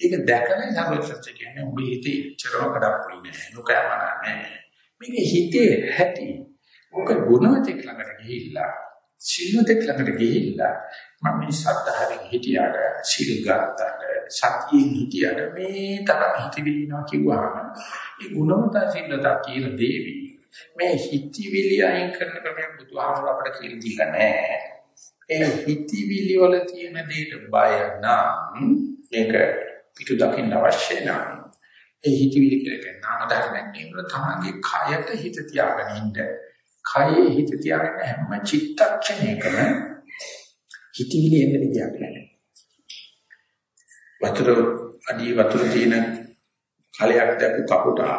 ඒක දැකලා සර්වචර්ච කියන්නේ ඔබ හිතේ ඉච්චරව කඩප්පුලි නෑ. නොකෑමන නෑ. මේක හිතේ ඇති. ඔක ගුණවතෙක් ළඟට ගිහිල්ලා සිල්වතෙක් ළඟට ගිහිල්ලා මම මේ සත්‍තරෙන් හිටියාට සිල් ගත්තාට සතියෙන් හිටියාට මේ තරම් හිතවිලිනවා කිව්වහම ඒ ගුණවත සිල්වතා කියන දේවි මේ හිතවිලි අයින් කරන ක්‍රමය බුදුහාමර අපිට කියලා දීලා නැහැ. ඒ හිතවිලි වල තියෙන දේට බය නම් මේක පිටු දකින්න අවශ්‍ය නම් ඒ හිතවිලි කියලා නාම ධර්මයෙන් නෙමෙයි තමන්ගේ කයට හිත තියාගෙන ඉන්න. කයේ හිත තියාගෙන හැම චිත්තක්ෂණයකම හිතවිලි එන්න විදියක් නැහැ. වතුර අඩිය වතුර තියෙන කලයක් දැක්ක කපුටා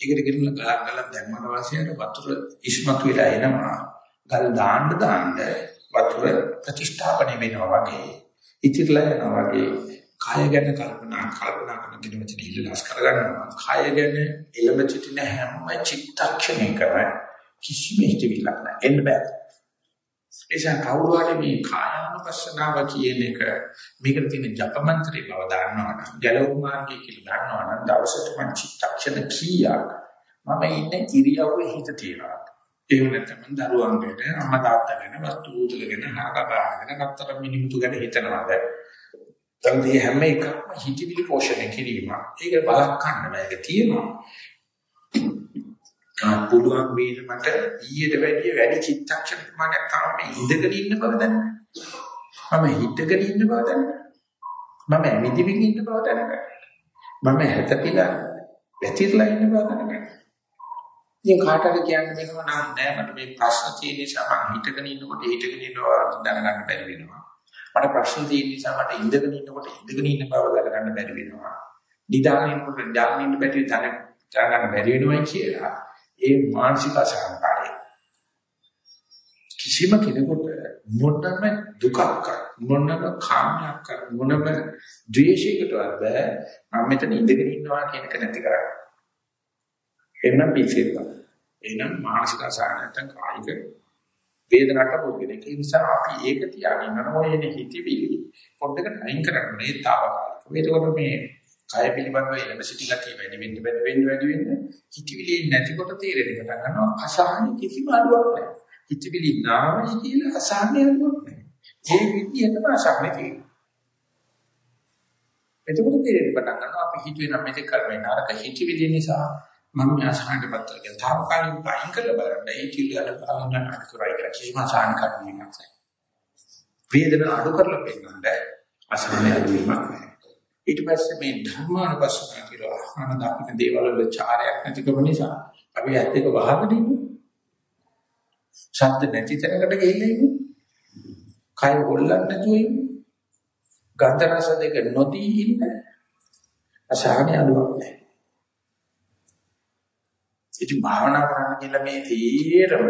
ඒකට ගෙනලා ගලක් ගලක් දැම්මම වාසියට වතුර ඉස්මතු වෙලා එනවා. ගල් දාන්න දාන්න වතුර ප්‍රතිස්ථාපනය වෙනවා වගේ ඉතිරිලා යනවා වගේ කය ගැන කල්පනා කල්පනා කරන කිනවචන ඉල්ලස් කරගන්නවා. කය ගැන එළඹ සිටින හැම චිත්තක්ෂණයකම කිසිම හිතවිල්ලක් නැහැ. එන්න බෑ. එසා කවුරු හරි මේ කායानुපස්සනාව කියන එක මේකට තියෙන ජප මන්ත්‍රේ බව දන්නවනම් ගැලවුම් මාර්ගය කියලා දන්නවනම් දවසට මං චිත්තක්ෂණ කීයක් මම ඉන්නේ ඉරියව්වේ හිත තියනවා. ඒ වෙනතම දරුවන් ගැන අම්මා තාත්තා ගැන වස්තු බුදුල ගැන හාකබාගෙන කතර මිනිමුතු ගැන හිතනවාද දැන් මේ හැම එකක්ම හිතවිලි පෝෂණය කිරීම. ඒක බලක් ගන්න බෑ. ඒක තියෙනවා. ආ පුළුවන් වේද මට ඊට වැඩිය වැඩි චිත්තක්ෂණ ප්‍රමාණයක් තමයි ඉඳගෙන ඉන්න බව දැනගන්න. මම හිටගෙන ඉන්න බව දැනගන්න. මම ඇවිදින්න ඉන්න බව දැනගන්න. මම හැතපිලා වැතිරලා ඉන්න බව දැනගන්න. ඉතින් කාට හරි කියන්න වෙනවා නම් නෑ මට මේ ප්‍රශ්න තියෙන නිසා මම හිටගෙන ඉන්නකොට හිටගෙන ඉන්නවා දැනගන්න බැරි වෙනවා. මට ප්‍රශ්න තියෙන නිසා මට ඉඳගෙන ඉන්නකොට ඉඳගෙන ඉන්න බව දැනගන්න බැරි වෙනවා. නිදාගෙන ඉන්නකොට නිදාගෙන ඉන්න බැරි දැනගන්න බැරි වෙනවා කියලා ඒ මානසික අසහනකාරය. කිසිම කෙනෙකුට මොනම දුකක් මොනම කාමයක් මොනම ද්වේෂයකටවත් බෑ මම මෙතන ඉඳගෙන ඉන්නවා කියන එක නැති කරන්නේ. එන්න පිළිසෙන්න. එනම් මානසික අසහන නැත්නම් කායික වේදනකට පොදුනේ. ඒ නිසා අපි ඒක තියාගෙන මොනවද හිතවිලි පොඩ්ඩකට අයින් කරන්න මේ තාවකාලික. ඒකකොට මේ කය පිළිබඳව එළඹ සිටි ගතිය වැඩි වෙන්න වැඩි වෙන්න වැඩි වෙන්න හිතවිලි නැතිකොට තේරෙන්න පටන් ගන්නවා අසහන කිසිම අඩුවක් නැහැ. හිතවිලි නාමයි කියලා අසහනය අඩුවක් නැහැ. ඒ විදිහටම අසහනෙ තියෙනවා. එතකොට තේරෙන්න පටන් ගන්නවා අපි හිතුවේ නම් මේක කරන්නේ නරක හිතවිලි නිසා මම මේ අසහනටපත් වෙලා තාවකාලික පහින් කරලා බලන්න ඒ කිල්ලට බලන්න අඩු කරයි කියලා කිසිම අසහන කරන්නේ නැහැ. වේදන අඩු කරලා පෙන්නන්න අසහනය අඩු වීමක් නැහැ. ඊට පස්සේ මේ ධර්මානුපස්සන කියලා අහන දකින්න දේවල් වල චාරයක් නැතිකම නිසා අපි ඇත්ත එක වහගෙන ඉන්නේ. ශබ්ද නැති තැනකට ගිහිල්ලා ඉන්නේ. කය හොල්ලන්නේ නැතුව ඉන්නේ. ගන්ධ රස දෙක නොදී ඉන්නේ. අසහනය අඩුවක් නැහැ. ඉතින් භාවනා කරන්න කියලා මේ තීරම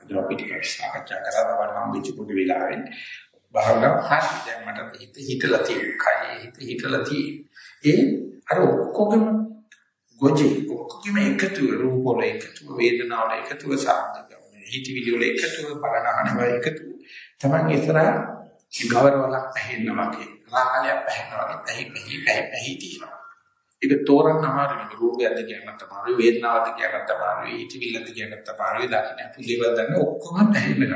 අද අපිට සාකච්ඡා කරලා බලන්න හම්බෙච්ච පොඩි වෙලාවෙන් භාවනා හරි. දැන් මට හිත හිතලා තියෙනවා කය හිත හිතලා තියෙන්නේ ඒ අර ඔක්කොගම ගොජේ ඔක්කොගම එකතු රූප වල එකතු වේදනා වල එකතු සාධක හිතවිලි වල එකතු බලනහන වල එකතු තමයි ඉස්සරහ ගවරවලක් පැහෙනවා වගේ රාගලයක් පැහෙනවා වගේ පැහි පැහි පැහි පැහි තියෙනවා. ඒක තෝරන්න අමාරුයි. රූපයක්ද කියන්නත් අමාරුයි, වේදනාවක්ද කියන්නත් අමාරුයි, හිතවිල්ලද කියන්නත් අමාරුයි, දකින්න පුලේවල් දන්න ඔක්කොම පැහැෙන්න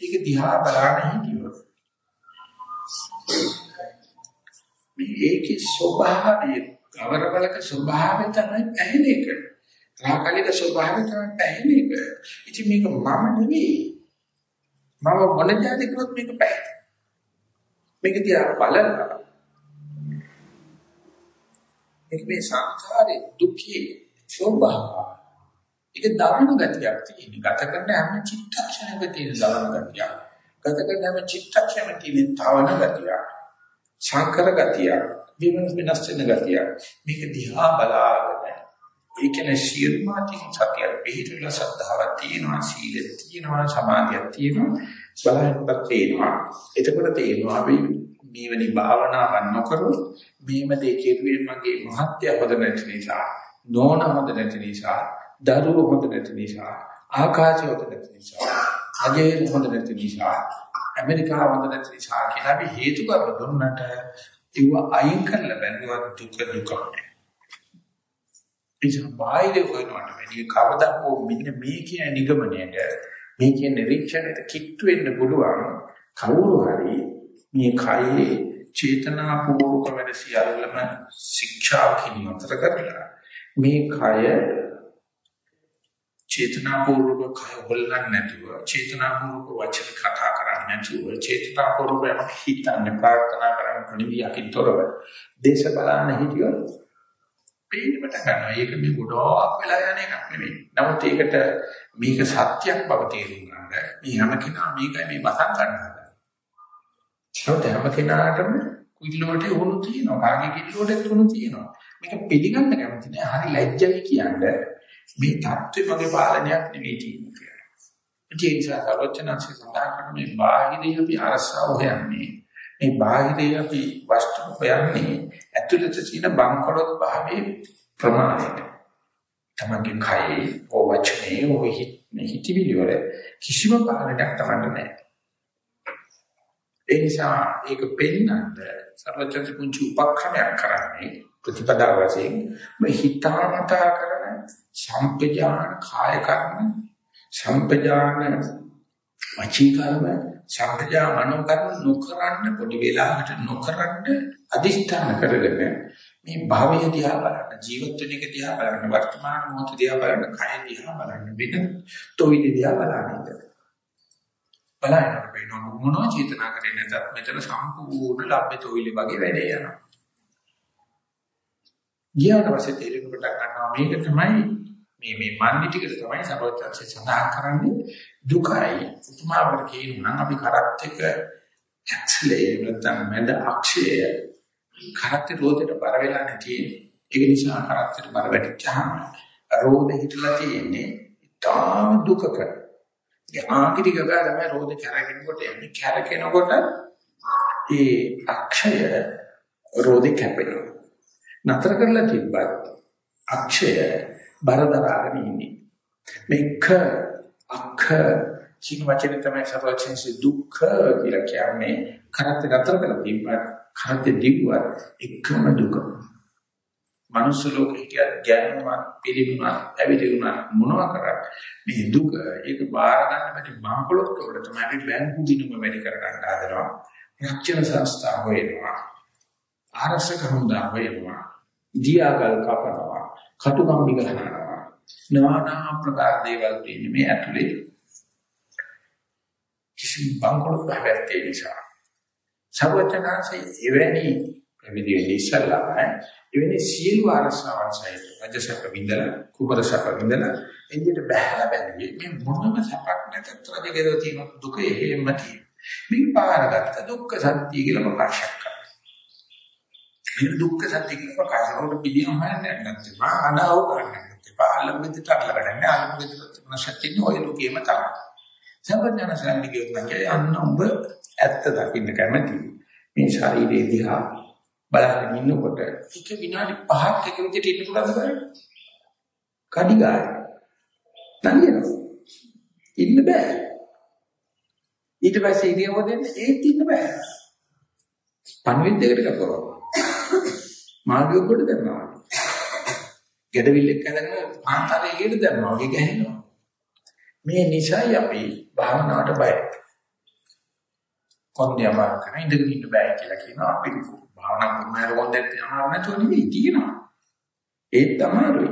ඒක දිහා බලන්න හිටියොත්. මේ ඒකේ ස්වභාවය, ගවරවලක ස්වභාවය තමයි පැහැෙන එක. රාගලික ස්වභාවය තමයි පැහැෙන එක. ඉතින් මේක මම නෙවෙයි. මම මොන જાති කරොත් මේක පැහැෙන. මේක දිහා බලලා මේක මේ සංසාරේ දුකේ ස්වභාවය. ඒක දවන ගතියක් තියෙන. ගත කරන හැම චිත්තක්ෂණයක තියෙන දවන ගතියක්. ගත කරන හැම චිත්තක්ෂණයක තියෙන තවන ගතියක්. සංකර ගතියක්. විමස් විනාශ වෙන ගතියක්. මේක දිහා බලාගෙන ඒකනේ සියල්මාතින් සතිය පිළිතුරු සද්ධාවක් තියෙනවා සීලෙ තියෙනවා සමාධියක් තියෙනවා බලහින්පත් තියෙනවා එතකොට තේරෙනවා අපි මේවැනි භාවනාවක් නොකරොත් මේම දෙ කෙරුවේ මගේ මහත්ය හොද නැති නිසා නෝන හොද නැති නිසා දරුවෝ හොද නැති නිසා ආකාශය හොද නැති නිසා අජේ හොද නැති නිසා ඇමරිකාව හොද නැති නිසා කියලා අපි හේතු කර දුන්නට ඒව අයින් කරලා බැලුවා දුක දුක. ඉතින් බාහිර හොයනවට වැඩි කවදා හෝ මෙන්න මේ කියන නිගමනයට මේ කියන නිරීක්ෂණයට කිට්ටු වෙන්න පුළුවන් කවුරු හරි මේ කයේ චේතනාපූර්වක වැඩ සියල්ලම ශික්ෂාවකින් නතර කරලා මේ කය චේතනාපූර්වක කය හොල්ලන්නේ නැතුව චේතනාපූර්වක වචන කතා කරන්නේ නැතුව චේතනාපූර්වක හිතන්නේ ප්‍රාර්ථනා කරන ප්‍රණිවියකින් තොරව දේශ බලන්න හිටියොත් පේන්න පටන් ගන්නවා. ඒක මේ ගොඩාක් වෙලා යන එකක් නෙවෙයි. නමුත් ඒකට මේක සත්‍යයක් බව තේරුම් ගන්න. මේ හැම කෙනා මේකයි මේ බසන් ගන්නවා. ඒත් හැම කෙනාටම කිල්ලෝට උණු තියෙනවා. කාගේ කිල්ලෝට උණු තියෙනවා. මේක පිළිගන්න කැමති නෑ. හරි ලැජ්ජයි කියන්නේ මේ தත්ත්වෙ මගේ පාලනයක් නෙවෙයි තියෙන්නේ කියලා. ඒ නිසා සර්වචනන්සේ සඳහන් කරන මේ බාහිරී අපි අරසාව හොයන්නේ. මේ බාහිරී අපි වස්තු හොයන්නේ ඇතුළත තියෙන බංකොලොත් භාවයේ ප්‍රමාණයට. තමන්ගේ කයේ ඕ වචනේ ඕ හිතවිලි වල කිසිම පාලනයක් තමන්ට නැහැ. ඒ නිසා ඒක පෙන්නන්න සර්වචන්ති කුංචි උපක්‍රමයක් කරන්නේ ප්‍රතිපදාව වශයෙන් මේ හිතාමතා කරන සම්පජාන කාය කර්ම සම්පජාන වචී කර්ම සම්පජා මනෝ කර්ම නොකරන්න පොඩි වෙලාවකට නොකරන්න අදිෂ්ඨාන කරගෙන මේ භවය දිහා බලන්න ජීවිත වෙන එක දිහා බලන්න වර්තමාන මොහොත දිහා බලන්න කය දිහා බලන්න වෙන තොවිලි දිහා බලන්න. බලන්න බෑ මොනෝ චේතනා කරේ නැත්නම් මෙතන සම්පූර්ණ ලබ්බේ තොවිලි වගේ වැඩේ යනවා. ගියාට පස්සේ තේරෙන කොට ගන්නවා. මේක තමයි මේ මේ මන්නේ ටිකට තමයි සර්වඥාන්සේ සඳහන් කරන්නේ. දුකයි. උපමාවකට කියනවා නම් අපි කරත් එක ඇක්සලේ නැත්නම් මැද අක්ෂය කරත් රෝදයට බර වෙලා නැති. ඒක නිසා කරත්ට බර වැටිච්චාම රෝද හිටලා තියෙන්නේ තාම දුකක. ඒ ආගිරි ගගා තමයි රෝද කැරගෙනකොට එන්නේ කැරගෙනකොට ඒ අක්ෂය රෝදේ කැපෙනවා. නතර කරලා තිබ්බත් අක්ෂය බරදරාගෙන ඉන්නේ. මේක අක්ඛ කියන වචනේ තමයි සර්වචන්සේ දුක්ඛ කියලා කියන්නේ කරත් නතර කරලා තිබ්බත් කරත් දිව්වත් එකම දුක. මනුස්ස ලෝකේ කිය ගැනීමක් පිළිබිමක් ඇවිදිනුමක් මොනවා කරත් මේ දුක ඒක බාර ගන්න බැරි මාපලොත් වල තමයි අපි බැංකු දිනුම වැඩි කර ගන්න හදනවා. රක්ෂණ සංස්ථා වෙනවා. ආරක්ෂක හමුදා වෙනවා. දියාගල් කපනවා, කටුකම්බි ගහනවා. নানা ප්‍රකාර දේවල් තියෙන්නේ මේ ඇතුලේ. කිසිම බංකොලොත් බහැරට නිසා. සර්වඥාන්සේ එවැනි පැවිදි වෙන්නේ ඉස්සල්ලාම එවැනි සියලු අරසාවන් සහිත රජසක විඳලා කුබරසක විඳලා එදිට බහැලා බැලුවේ මේ මොනම සපක් නැතත් රජගෙදර තියෙන දුක එහෙම තියෙන. මේ පාරගත්ත දුක්ඛ සත්‍ය කියලා ප්‍රකාශ මේ දුක්ඛ සත්‍ය කියන ප්‍රකාශ කරනකොට පිළියම් හොයන්නේ නැත්නම් අනාව කරන්නේ නැත්නම් අලම්බෙදට අල්ලගන්නේ අලම්බෙදට තිබුණ සත්‍යෙන්නේ ඔය ලෝකෙම තමයි. සම්පඥාන ශ්‍රාවණික යොත්නකේ අන්න ඔබ ඇත්ත දකින්න කැමති. මේ ශරීරයේ දිහා බලන්න ඉන්නකොට එක විනාඩි 5ක් එක විදිහට ඉන්න පුළුවන්ද බලන්න. කඩිගාය. නංගිනවා. ඉන්න බෑ. ඊට පස්සේ ඉරියව්ව දෙන්න ඒත් ඉන්න බෑ. පණවිද්දයකට කපනවා. මාර්ගය කොට දැම්මා. ගැඩවිල්ලක් ඇඳගෙන පාන්තරේ එළියට දැම්මා වගේ ගහනවා. මේ නිසයි අපි භාවනාවට බයයි. කොන්දේ අමාරුකම ඉඳගෙන ඉන්න බෑ කියලා කියනවා අපි භාවනා කරනකොට කොන්දේ අමාරු නැතුව නෙවෙයි කියනවා. ඒත් අමාරුයි.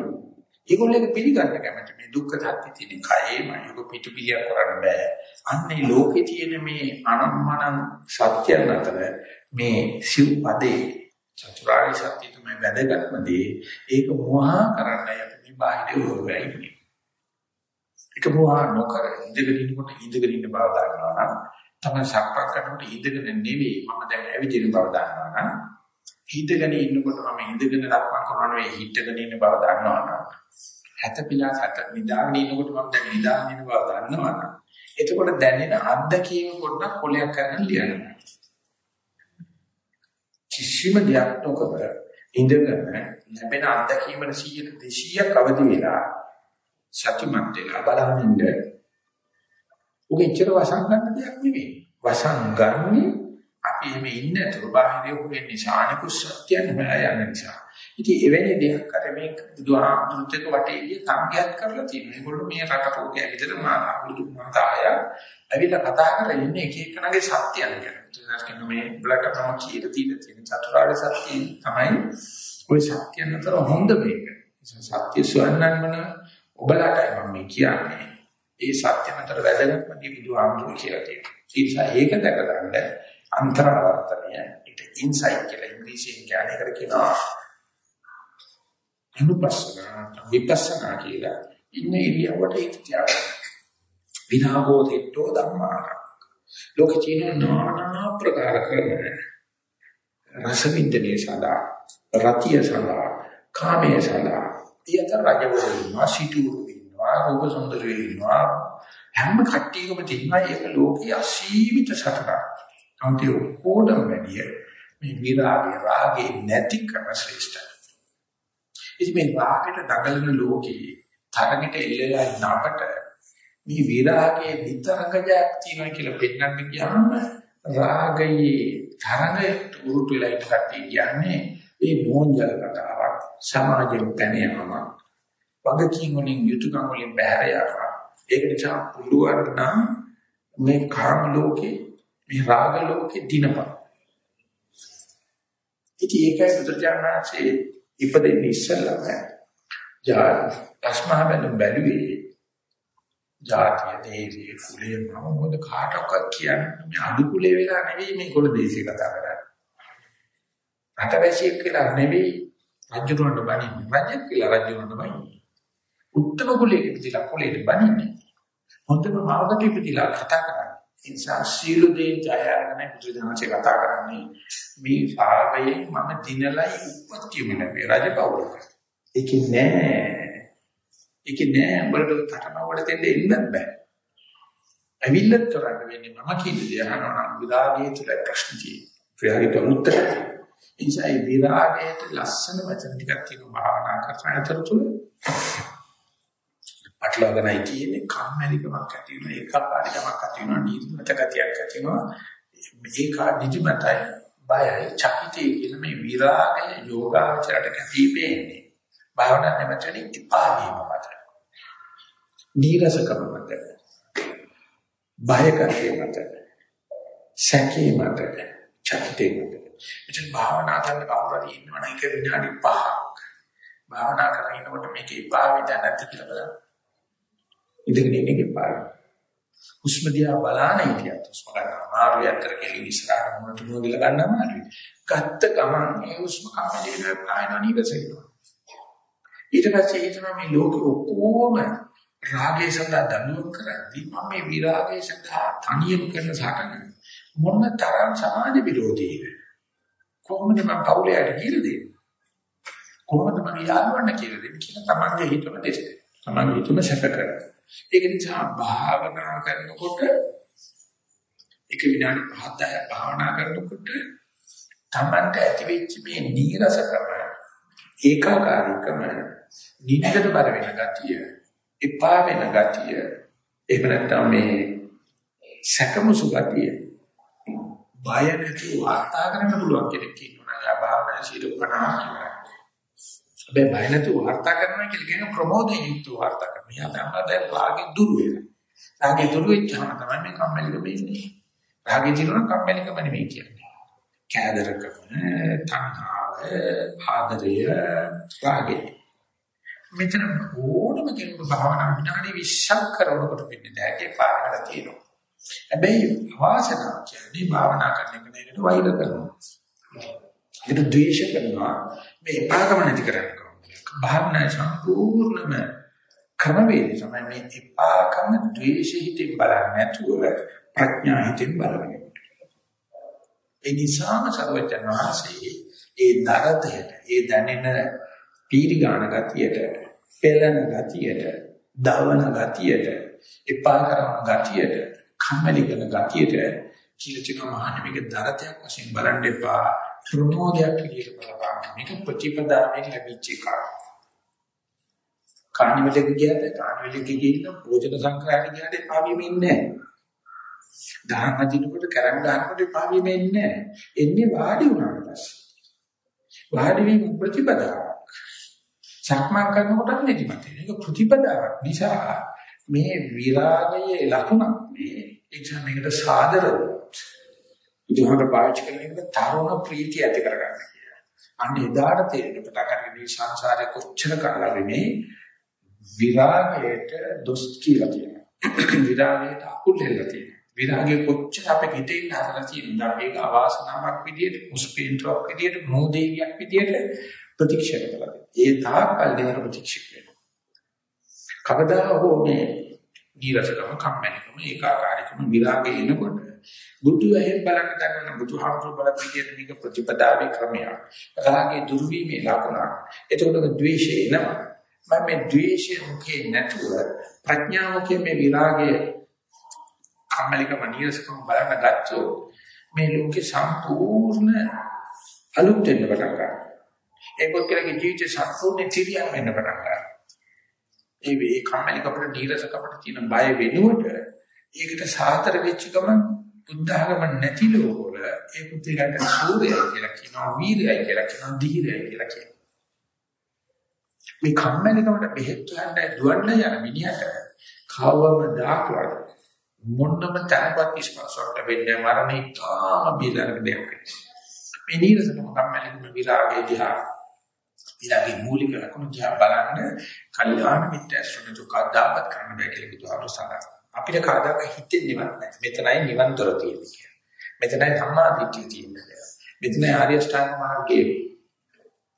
ඒගොල්ලෝ ඒක පිළිගන්න කැමති මේ දුක්ඛ සත්‍ය තියෙන කයේම ඒක පිටුපිලිය කරන්න බෑ. අන්නේ ලෝකේ තියෙන මේ අනම්මන සත්‍යයන් අතර මේ සිව්පදේ චතුරාර්ය සත්‍ය තමයි වැදගත්ම දේ. ඒක මොහා කරන්නයි අපි මේ බාහිර හොරවැයි. ඒක මොහා නොකර ඉඳගෙන ඉන්නකොට ඉඳගෙන ඉන්න බව දන්නවා නම් තමයි සක්පක් කරනකොට ඉඳගෙන නෙවෙයි මම දැන් ඇවිදින බව දන්නවා නම් හිතගෙන ඉන්නකොට මම ඉඳගෙන ලක්මන් කරනවා නෙවෙයි හිටගෙන ඉන්න බව දන්නවා නම් හැතපිලා සැත නිදාගෙන ඉන්නකොට මම දැන් නිදාගෙන ඉන්න බව දන්නවා නම් එතකොට දැනෙන අත්දැකීම පොඩ්ඩක් කොලයක් කරන්න ලියන්න. කිසිම දෙයක් නොකර ඉඳගෙන ලැබෙන අත්දැකීමන 100 200ක් අවදි වෙලා සතුටුමත් වෙලා බලනින්න උගේ ඉච්ඡර වසන් ගන්න දෙයක් නෙවෙයි වසන් ගන්නේ අපි එමේ ඉන්නේ නැතුව බාහිරය හොයන නිසා අනිකුත් සත්‍යයන් හොයා යන නිසා. ඉතින් එවැනි දෙයක් අර මේ බුදුහාමුදුරුත් එක්ක වටේදී සංඝයාත් කරලා තියෙනවා. ඒගොල්ලෝ මේ රට පොකේ ඇවිදලා මාතා බුදු මාතාය ඇවිල්ලා කතා කරලා ඉන්නේ එක එකනගේ සත්‍යයන් ගැන. ඒක මේ බ්ලැක් අපම කියලා තියෙන තියෙන චතුරාර්ය සත්‍ය තමයි ওই සත්‍යයන් අතර හොඳ මේක. සත්‍ය සොයන්නන්න ඔබලාටයි මම කියන්නේ. ඒ සත්‍ය අතර වැදගත්ම දේ බුදුහාමුදුරු කියලා තියෙනවා. ඒ නිසා ඒක දැක ගන්න අන්තරාවර්තනය ඒක ඉන්සයිට් කියලා ඉංග්‍රීසියෙන් කියන්නේ කර කියනවා. අනුපස්සනා විපස්සනා කියලා ඉන්න ඉරියව්වට හිත තියාගන්න. විනාගෝ දෙට්ටෝ ධම්මා. ලෝකේ තියෙන নানা ප්‍රකාර කරන රස විඳිනේ සඳහා රතිය සඳහා කාමයේ සඳහා ඊයතර රජවරු ඉන්නවා සිටුරු ඉන්නවා රූප සුන්දරයෝ ඉන්නවා හැම කට්ටියකම තියෙනවා ඒක ලෝකයේ අසීමිත සතරක්. නමුත් ඒ ඕනම වැඩිය මේ විරාගය රාගේ නැතිකම ශ්‍රේෂ්ඨයි. ඉතින් මේ රාගයට දඟලන ලෝකේ තරගෙට එල්ලලා ඉන්න අපට මේ විරාගයේ විතරංගයක් තියෙනවා කියලා පෙන්නන්න ගියාම රාගයේ තරඟයට උරුට වෙලා ඉන්න කට්ටිය කියන්නේ ඒ නෝන්ජල කතාවක් සමාජයෙන් පැන යනවා වගකීම් වලින් යුතුයකම් වලින් බැහැර යනවා ඒක නිසා පුළුවන් නම් මේ කාම ලෝකේ මේ රාග ලෝකේ දිනපන් ඉතින් ඒකයි බුදුරජාණන්සේ ඉපදෙන්නේ ඉස්සෙල්ලාම ජා අස්මා බැලු බැලුවේ ජාතිය දේශේ කුලේ මම මොකද කාටවත් කියන්නේ මේ අඩු කුලේ වෙලා නෙවෙයි මේ කුල දේශේ කතා කරන්නේ. රටවැසියෙක් කියලා නෙවෙයි රජුරවන්න බණින්නේ. රජෙක් කියලා රජුරවන්න බණින්නේ. උත්තර කුලයක ඉපදිලා කුලෙට බණින්නේ. හොඳම මාර්ගක ඉපදිලා කතා කරන්නේ. ඒ නිසා සීල දේ ජය අරගෙන බුදුදහමේ කතා කරන්නේ මේ භාවයෙන් මම දිනලයි උපත්තියම නැවේ රජපෞරක ඒක නෑ ඒක නෑ උඹලට තටමවල දෙන්න ඉන්න බෑ. ඇවිල්ලත් කරන්න වෙන්නේ මම කියන දේ අහනවා නම් විරාගයේ තුල ප්‍රශ්න තියෙනවා. විරාගයට උත්තර. ඉන්සයි විරාගයට ලස්සන වචන ටිකක් තියෙනවා භාවනා කරන අතරතුර. පටලවාගෙනයි තියෙන්නේ කම්මැලිකමක් ඇති වෙනවා. ඒකාකාරීකමක් ඇති වෙනවා. නිදිමත ගතියක් ඇති වෙනවා. මේකා නිදිමතයි බයයි චකිතේ කියන මේ විරාගය යෝගාචරයට කැපිපෙන්නේ භාවනා නැමැතිනේ ඉපා වීම මත. නීරසකම මත. බය කරේ මත. සැකේ මත. චකිතේ මත. ඉතින් භාවනා කරන කවුරුහරි ඉන්නවනම් ඒක විනාඩි 5ක් භාවනා කරගෙන ඉනකොට මේක එපා වෙද නැද්ද කියලා බලන්න. ඉඳගෙන ඉන්න එක එපා හුස්ම දිහා බලන හිටියත් හුස්ම ගන්න අමාරු යතර කෙලි ඉස්සරහට මොනට මොනගල ගන්න අමාරුයි. ගත්ත ගමන් ඒ හුස්ම කම්මැලි වෙනවා ආයන නීරසෙනවා ඊට පස්සේ හිතනවා මේ ලෝකෙ ඔක්කොම රාගය සඳහා දඬුවම් කරද්දී මම මේ විරාගය සඳහා තනියම කරන සාකන මොන තරම් සමාජ විරෝධීද? කොහොමද මම පවුලයට කියලා දෙන්නේ? කොහොමද මම යාළුවන්ට කියලා දෙන්නේ කියලා තමන්ගේ හිතම දෙන්න තමන්ගේ හිතම සැක කරගන්න ඒක නිසා භාවනා කරනකොට එක විනාඩි 5 භාවනා කරනකොට තමන්ට ඇතිවෙච්ච මේ නීරසකම ඒකාකාරීකම නිින්දට බර වෙන ගතිය එපා වෙන ගතිය එහෙම නැත්නම් මේ සැකමුසු ගතිය බය නැතුව වාර්තා කරන්න පුළුවන් කෙනෙක් ඉන්නවා නම් භාවනා ශීල 50 කියලා. හැබැයි බය නැතුව වාර්තා කරනවා කියලා කියන ප්‍රමෝදයෙන් යුක්ත වාර්තා කරනවා. යා තමයි දැන් රාගෙ දුර වෙනවා. රාගෙ දුර වෙච්චාම තමයි මේ කම්මැලිකම එන්නේ. රාගෙ දිනන කම්මැලිකම නෙමෙයි කියන්නේ. කෑදරකම, තණ්හාව, ආදරය, රාගෙ මෙතන ඕනම කෙනෙකුට භාවනා විනාඩි 20ක් කරනකොට වෙන්නේ දැකේ පාරකට තියෙනවා. හැබැයි වාසනාව කියන්නේ භාවනා කරන එක නේද වෛර කරනවා. ඒක ද්වේෂ කරනවා. මේ එපාකම නැති කරන්නේ. භාවනා සම්පූර්ණම ක්‍රමවේදය තමයි මේ එපාකම ද්වේෂ හිතෙන් බලන්නේ නැතුව ප්‍රඥා හිතෙන් බලන්නේ. ඒ නිසාම සර්වජන වහන්සේ ඒ දරතයට ඒ දැනෙන පීරිගාන ගතියට, පෙළෙන ගතියට, දවන ගතියට, එපා කරන ගතියට, කම්මැලි කරන ගතියට කියලා තියෙනවා මහන්නේ මේක දරතයක් වශයෙන් බලන්න එපා. ප්‍රමෝදයක් විදිහට බලපං. මේක ප්‍රතිපදාවෙන් ලැබිච්ච එකක්. කාණිවලක ගියද කාණිවලක ගිහින් භෝජන සංක්‍රාන්ති ගියාට පාවියෙම ඉන්නේ නැහැ. දහම් අදිනකොට කරන් ගන්නකොට පාවිම එන්නේ නැහැ. එන්නේ වාඩි වුණාට පස්සේ. වාඩි වීම ප්‍රතිපදාවක්. සක්මන් කරනකොට නිදිමත වෙන. ඒක ප්‍රතිපදාවක් නිසා මේ විරාගයේ ලකුණක් මේ එක්සම් එකට සාදර වුණොත් ඉතින් පාවිච්චි කරන එක තරුණ ප්‍රීතිය ඇති කරගන්න කියලා. අන්න එදාට තේරෙන පටන් ගන්න මේ සංසාරේ කොච්චර කාලෙ මේ විරාගයට දොස් කියලා තියෙනවා. විරාගයට අකුල් හෙල්ලලා තියෙනවා. විරාගයේ කොච්චර අපේ හිතේ හදලා තියෙනවද මේක අවාසනාවක් විදියට මුස්පීන්ට්‍රොක් විදියට මොහොතේයක් විදියට ප්‍රතික්ෂේප කළා. ඒ තාක්කල් දෙන ප්‍රතික්ෂේප වෙනවා. කවදා හෝ මේ නීරසකම කම්මැලිකම ඒකාකාරීකම විරාගය එනකොට බුදු ඇහෙන් බලන්න ගන්න බුදුහාමුදුරු බලන විදියට මේක ප්‍රතිපදාවේ ක්‍රමයක්. රාගේ දුර්විමේ ලකුණක්. එතකොට ද්වේෂය එනවා. මම මේ ද්වේෂය මුකේ නැතුව ප්‍රඥාවකේ මේ විරාගය කම්මැලිකම නීරසකම බලන්න ගත්තොත් මේ ලෝකේ සම්පූර්ණ අලුත් වෙන්න පටන් ගන්නවා. ඒ පොත්කලගේ ජීවිත සම්පූර්ණ තිරියම් වෙන්න පටන් ගන්නවා. ඒ වේ කම්මැලිකමට නීරසකමට තියෙන බය වෙනුවට ඒකට සාතර වෙච්ච ගමන් බුද්ධඝම නැති ලෝකවල ඒ පුත්‍රයන්ට සූර්යයි කියලා කියනවා වීරයයි කියලා කියනවා ධීරයයි කියලා කියනවා. මේ කම්මැලිකමට බෙහෙත් ගන්න දුවන්න යන මිනිහට කවමදාකවත් මොන්නම තැනපත් ස්පර්ශවට වෙන්නේ මරණය තාම බිලරක දෙයක්. මේ නිරසකම කම්මැලිකම විරාගය දිහා විරාගයේ මූලික ලක්ෂණ දිහා බලන්න කල්යාණ මිත්‍යස්ත්‍රණ දුකදාපත් කරන්න බෑ කියලා බුදුහාමුදුරුවෝ සඳහන්. අපිට කාදාක හිතෙන්නේවත් නැහැ. මෙතනයි නිවන් දොර තියෙන්නේ කියලා. මෙතනයි සම්මා දිට්ඨිය තියෙන්නේ. මෙතනයි ආර්ය ශ්‍රාවක මාර්ගයේ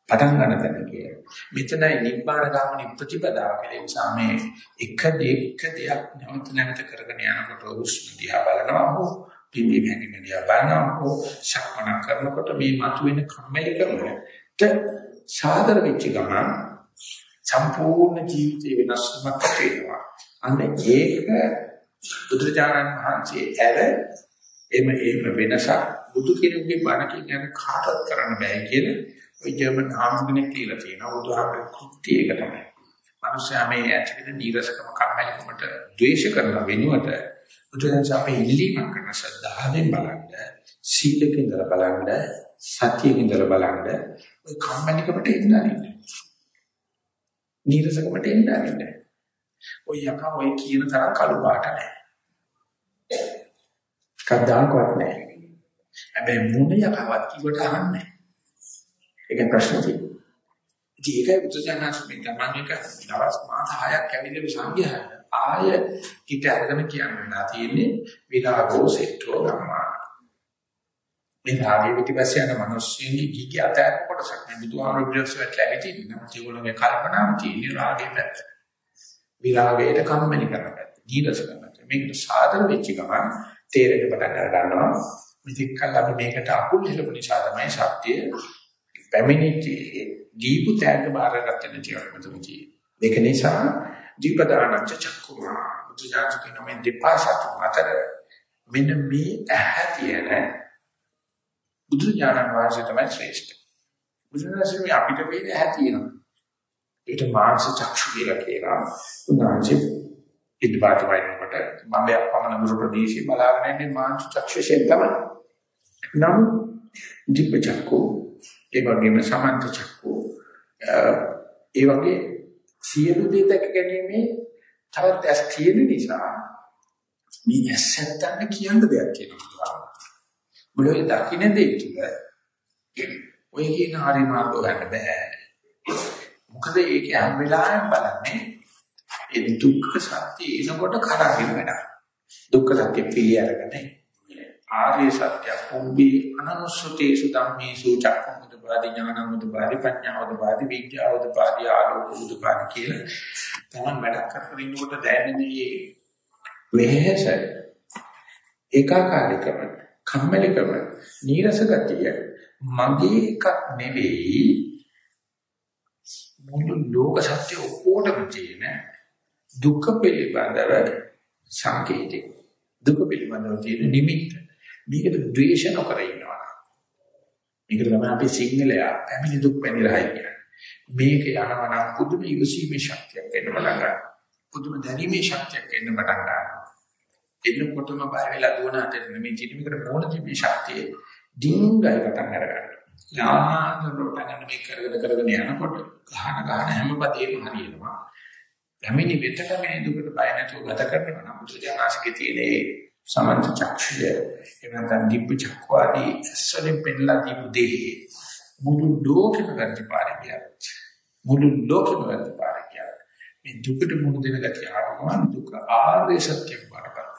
පටන් ගන්න තැන කියලා. මෙතනයි නිබ්බාන ගාමිනී ප්‍රතිපදාව කියලා නිසා මේ එක දෙක දෙයක් නැවත නැවත කරගෙන යනකොට උස්ම දිහා බලනවා හෝ පිම්බි භැංගින දිහා බලනවා හෝ ශක්මන කරනකොට මේ මතුවෙන කම්මැලිකමට සාදර වෙච්ච ගමන් සම්පූර්ණ ජීවිතේ වෙනස්කමක් වෙනවා. අන්න ඒක බුදුරජාණන් වහන්සේ ඇර එම එම වෙනසක් බුදු කෙනෙකුගේ බණකින් යන කාටවත් කරන්න බෑ කියලා ඔය ජර්මන් ආම්ගුණෙක් කියලා තියෙනවා. බුදුහාමගේ කෘත්‍ය එක තමයි. මනුෂ්‍යයා මේ ඇතිවෙන නීරසකම කම්මැලිකමට ද්වේෂ කරන වෙනුවට බුදුරජාණන් අපේ ඉල්ලීමක් කරන ශ්‍රද්ධාවෙන් බලන්න, සීලකින් ඉඳලා බලන්න, සතියකින් ඉඳලා බලන්න ඔය කම්මැලිකමට එන්න අරින්න. නීරසකමට එන්න අරින්න. ඔය යකා ඔය කියන තරම් කළු පාට නැහැ. කද්දාකවත් නැහැ. හැබැයි මොන යකාවත් කිව්වට අහන්නේ නැහැ. ඒක ප්‍රශ්න තියෙනවා. ඉතින් ඒකයි බුදුසසුන මේ තමන් එක දවස් මාස 6ක් ඇවිල්ලා සංඝයා ආය කිට අරගෙන කියන්නේ නා තියෙන්නේ විරාගෝ සෙට්ටෝ ධම්මා. මේ රාගේ පිටිපස්සේ යන මිනිස්සුන්ගේ ගිහි අතර කොටසක් නේ බුදුහාමුදුරුවෝ ලැබෙති නම් ඒගොල්ලෝගේ කල්පනාව තියෙන්නේ රාගේ පැත්ත. විරාගයට කම්මැලි කරන පැත්ත. දීර්ඝස කරන පැත්ත. මේකට සාධන වෙච්ච ගමන් තේරෙන්න පටන් ගන්නවා. ඉතින් කල් අපි මේකට අකුල් හෙලපු නිසා තමයි සත්‍ය පැමිණිච්ච දීපු තෑග්ග බාරගත්ත නැති අරමුණු ඒක නිසා දීපදානච්ච චක්කුමා බුදුජානක කියන මේ දෙපාසතු අතර මෙන්න මේ ඇහැ තියෙන බුදුජානක වාසිය තමයි ශ්‍රේෂ්ඨ බුදුජානක අපිට මේ ඇහැ තියෙනවා ඒකට මාංශ චක්ෂු කියලා කියනවා උන්වහන්සේ ඉදපාත වයින්කොට මම අපමණ දුර ප්‍රදේශේ බලාගෙන ඉන්නේ මාංශ චක්ෂුෂෙන් තමයි නම් දීප චක්කු ඒ වගේම සමන්ත චක්කු ඒ වගේ සියලු දේ දැක ගැනීමේ තවත් ඇස් තියෙන නිසා මේ ඇස් නැත්තන්න කියන්න දෙයක් තියෙනවා. මුලේ දකින්න දෙය තුල ඔය කියන හරි මාර්ග ගන්න බෑ. මොකද ඒක හැම වෙලාවෙම බලන්නේ ඒ දුක්ඛ සත්‍ය එනකොට කරගෙන වැඩක්. දුක්ඛ සත්‍ය පිළි අරගෙන ආර්ය සත්‍ය කුම්බී අනනුස්සතේසු ධම්මේසු චක්කමුදපාදි ඥානමුදපාදි පඤ්ඤාවුදපාදි විද්‍යාවුදපාදි ආලෝකෝදපාදි කියලා තමන් වැඩ කරගෙන ඉන්නකොට දැනෙන්නේ වෙහස ඒකාකාරීකම කම්මැලිකම නීරස ගතිය මගේ එකක් නෙවෙයි මුළු ලෝක සත්‍ය ඔක්කොටම තියෙන දුක පිළිබඳව සංකේතය දුක පිළිබඳව තියෙන නිමිත්ත මේකට ද්වේෂ නොකර ඉන්නවා. මේකට තමයි අපි සිංහලයා පැමිණි දුක් පැනිරහයි කියන්නේ. මේක යනවා නම් පුදුම ඉවසීමේ ශක්තියක් එන්න පටන් ගන්නවා. පුදුම දැරීමේ ශක්තියක් එන්න පටන් ගන්නවා. එන්නකොටම බය වෙලා දුවන අතර මේ ජීවිතේකට මොන තිබි ශක්තිය ඩිංගයි පටන් අරගන්න. යාමාන රොටගෙන මේ කරගෙන කරගෙන යනකොට ගහන ගහන හැම පදේම හරියනවා. යමිනි වෙතට මේ දුකට බය නැතුව ගත කරනවා. නම් බුදුජානකගේ තියෙන සමන්ත චක්ෂය එවනතන් දීප චක්වාදී ඇස්වලින් පෙන්නලා දීපු දෙහි මුළු ලෝකෙම ගන්න පාරිය මුළු ලෝකෙම ගන්න පාරිය මේ දුකට මුහුණ දෙන ගතිය ආවම දුක ආර්ය සත්‍යයක් වඩපත්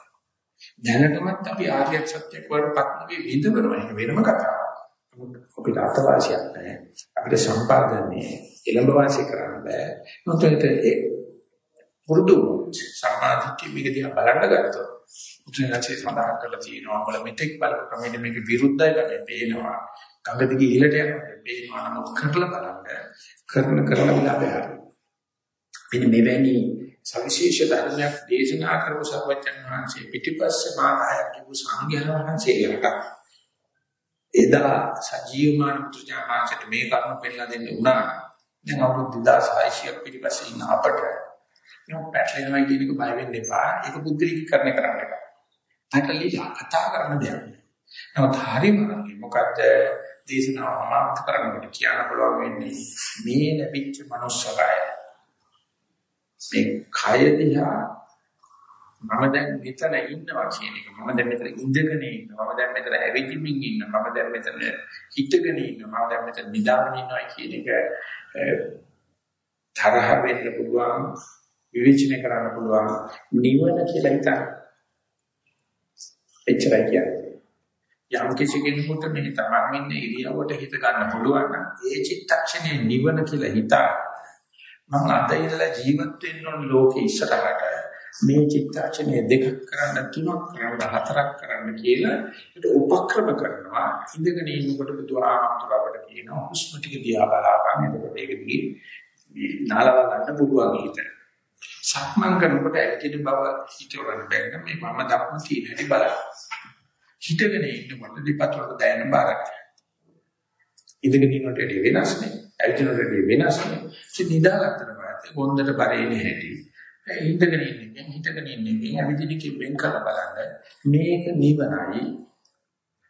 දැනටමත් අපි ආර්ය සත්‍යයක් වඩපත් නෙවෙයි විඳවනවා. ඒක වෙනම කතාවක්. අපිට අත්වාසියක් නැහැ. අපිට සම්පාදනයේ එළඹ වාසය කරන්න බෑ. මොකද ඒ පුරුදු සම්මාදිට්ඨිය මේක දිහා බලන්න ගත්තොත් උත්සාහයෙන් සඳහන් කරලා තියෙනවා අපල මෙතෙක් බලපු ක්‍රමෙට මේක විරුද්ධයි වගේ පේනවා. ගඟ දිගේ ඉහළට යනවා පේනවා නමුත් කරලා බලන්න. කරන කරන විලාපය මෙන්න මෙවැනි සවිශේෂ ධර්මයක් දේශනා කරපු සර්වජන් වහන්සේ පිටිපස්සේ මාතහයක් කිව්ව සංඝයා වහන්සේලට එදා සජීවමාන පුත්‍රජානන්සට මේ කරුණ පෙන්නලා දෙන්න උනා දැන් අවුරුදු 2600ක් පිටිපස්සේ ඉන්න අපට නෝ පැටලෙනවා කියන එක බය වෙන්න එපා. ඒක බුද්ධිලිකරණය කරන්න එපා. පැටලිලා කතා කරන දෙයක්. නමුත් හරිම මොකද්ද දේශනාව අමාත් කරනකොට කියන්න පුළුවන් වෙන්නේ මේ ලැබිච්ච manussකය මේ කය දිහා මම දැන් මෙතන ඉන්නවා කියන එක. මම දැන් මෙතන ඉඳගෙන ඉන්නවා. මම දැන් මෙතන ඇවිදින්මින් ඉන්නවා. මම දැන් මෙතන හිටගෙන ඉන්නවා. මම දැන් මෙතන නිදාගෙන ඉන්නවා කියන එක තරහ වෙන්න පුළුවන් විවේචනය කරන්න පුළුවන් නිවන කියලා හිතන්න. එච්චරයි කියන්නේ. යම් කිසි කෙනෙකුට මේ තමන් ඉන්න ඉරියව්වට හිත ගන්න පුළුවන් නම් ඒ චිත්තක්ෂණේ නිවන කියලා හිතා මම අද ඉඳලා ජීවත් වෙන්න ඕන ලෝකේ ඉස්සරහට. මේ චිත්තක්ෂණය දෙකක් කරන්න තුනක් කරන්න හතරක් කරන්න කියලා ඒක උපක්‍රම කරනවා. ඉඳගෙන ඉන්නකොට බුදුආමතුරවට කියනවා හුස්ම ටික දිහා බලාපන් එතකොට ඒක දිගේ නාලව ගන්න පුළුවන් හිත සක්මන් කරනකොට ඇවිදින බව හිතවන්න බැන්න මේ මම දක්ම තියෙන හැටි බලන්න. හිතගෙන ඉන්නකොට දෙපත් වල දැනෙන බාරක් ඉඳගෙන ඉන්නකොට වෙනස් නේ. ඇවිදිනකොට වෙනස් නේ. ඉතින් නිදාගත්තට පස්සේ ගොන්දට පරේන හැටි. හිතගෙන ඉන්නේ. හිතගෙන ඉන්නේ. ඇවිදින කිව්වෙන් කරලා බලන්න. මේක නිවනයි.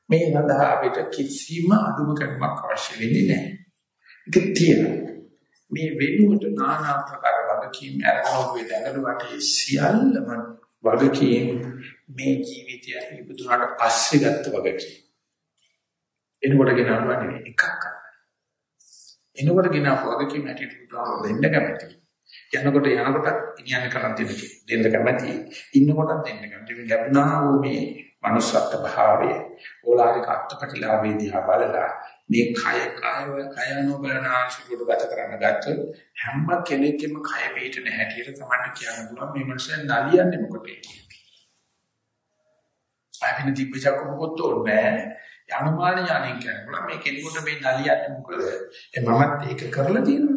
මේ සඳහා අපිට කිසිම අදුම කර්මයක් අවශ්‍ය වෙන්නේ නැහැ. ඒක තියෙනවා. මේ වෙනුවට নানা ආකාර වගකීම් අරගෙන දැනගලුවට සියල්ලම වගකීම් මේ ජීවිතය ඉපදුනාට පස්සේ ගත්ත වගකීම්. එනකොට ගෙනාවා නෙවෙයි එකක්. එනකොට ගෙනාව වගකීම් හැටියට පුතාව දෙන්න කැමතියි. යනකොට යනකොට ඉනියන්න කරන් දෙන්න දෙන්න කැමති. ඉන්නකොට දෙන්න කැමති. මේ ලැබුණා වූ මේ manussත් භාවය ඕලාරික අත්පටිලාභේ දිහා බලලා මේ කය කය කයano බලනාශිකට ගත කරන්න ගත්තොත් හැම කෙනෙක්ගේම කය පිටන හැටියට තමයි කියන්න පුළුවන් මේ මනුස්සයන් නලියන්නේ මොකටද ආපින දීපචක මොකොත් ඕනේ යනුමාන ඥාණයෙන් කියනවා මේ කෙනෙකුට මේ නලියන්නේ මොකද? ඒ මමත් ඒක කරලා තියෙනවා.